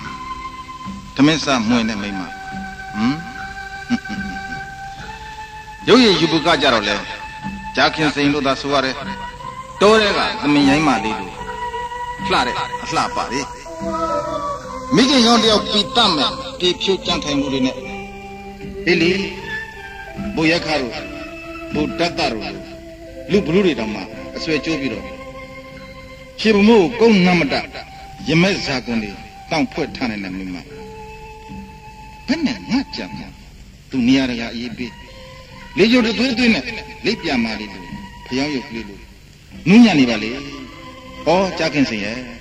သမင်းစားမွင်တဲ့မိန်းမဟွန်းရုပ်ရည်ယူပကကြတော့လဲဂျာခင်စိန်လို့သာဆိုရတယ်တောတဲ့ကသမင်ရိုင်းမလေးလို့ လှတဲ့အလှပါလေမိခင်ကောင်းတယောက်ပီတတ်မဲ့ပြေဖြိုးကြံ့ခိုင်မှုတွေနဲ့အေးလေဘိုရက်ခါတို့ဘိုတတ်တာတို့လူဘလူတွေတောင်မှအဆွဲကျိုးပြီးတော့ခြေပမို့ကုန်းနမတရမက်ဇာကွန်တွေတောင့်ဖွဲ့ထားနေတဲ့မိမဘယ်နဲ့ငါကြံမှာသူနေရာတကာအေးပေးလေကြိုတသွေးသွေးနဲ့လိပ်ပြမာလေးလို့ဖျောင်းရုပ်ကလေးလို့နူးညံ့နေပါလေ။ 哦，家庭成员。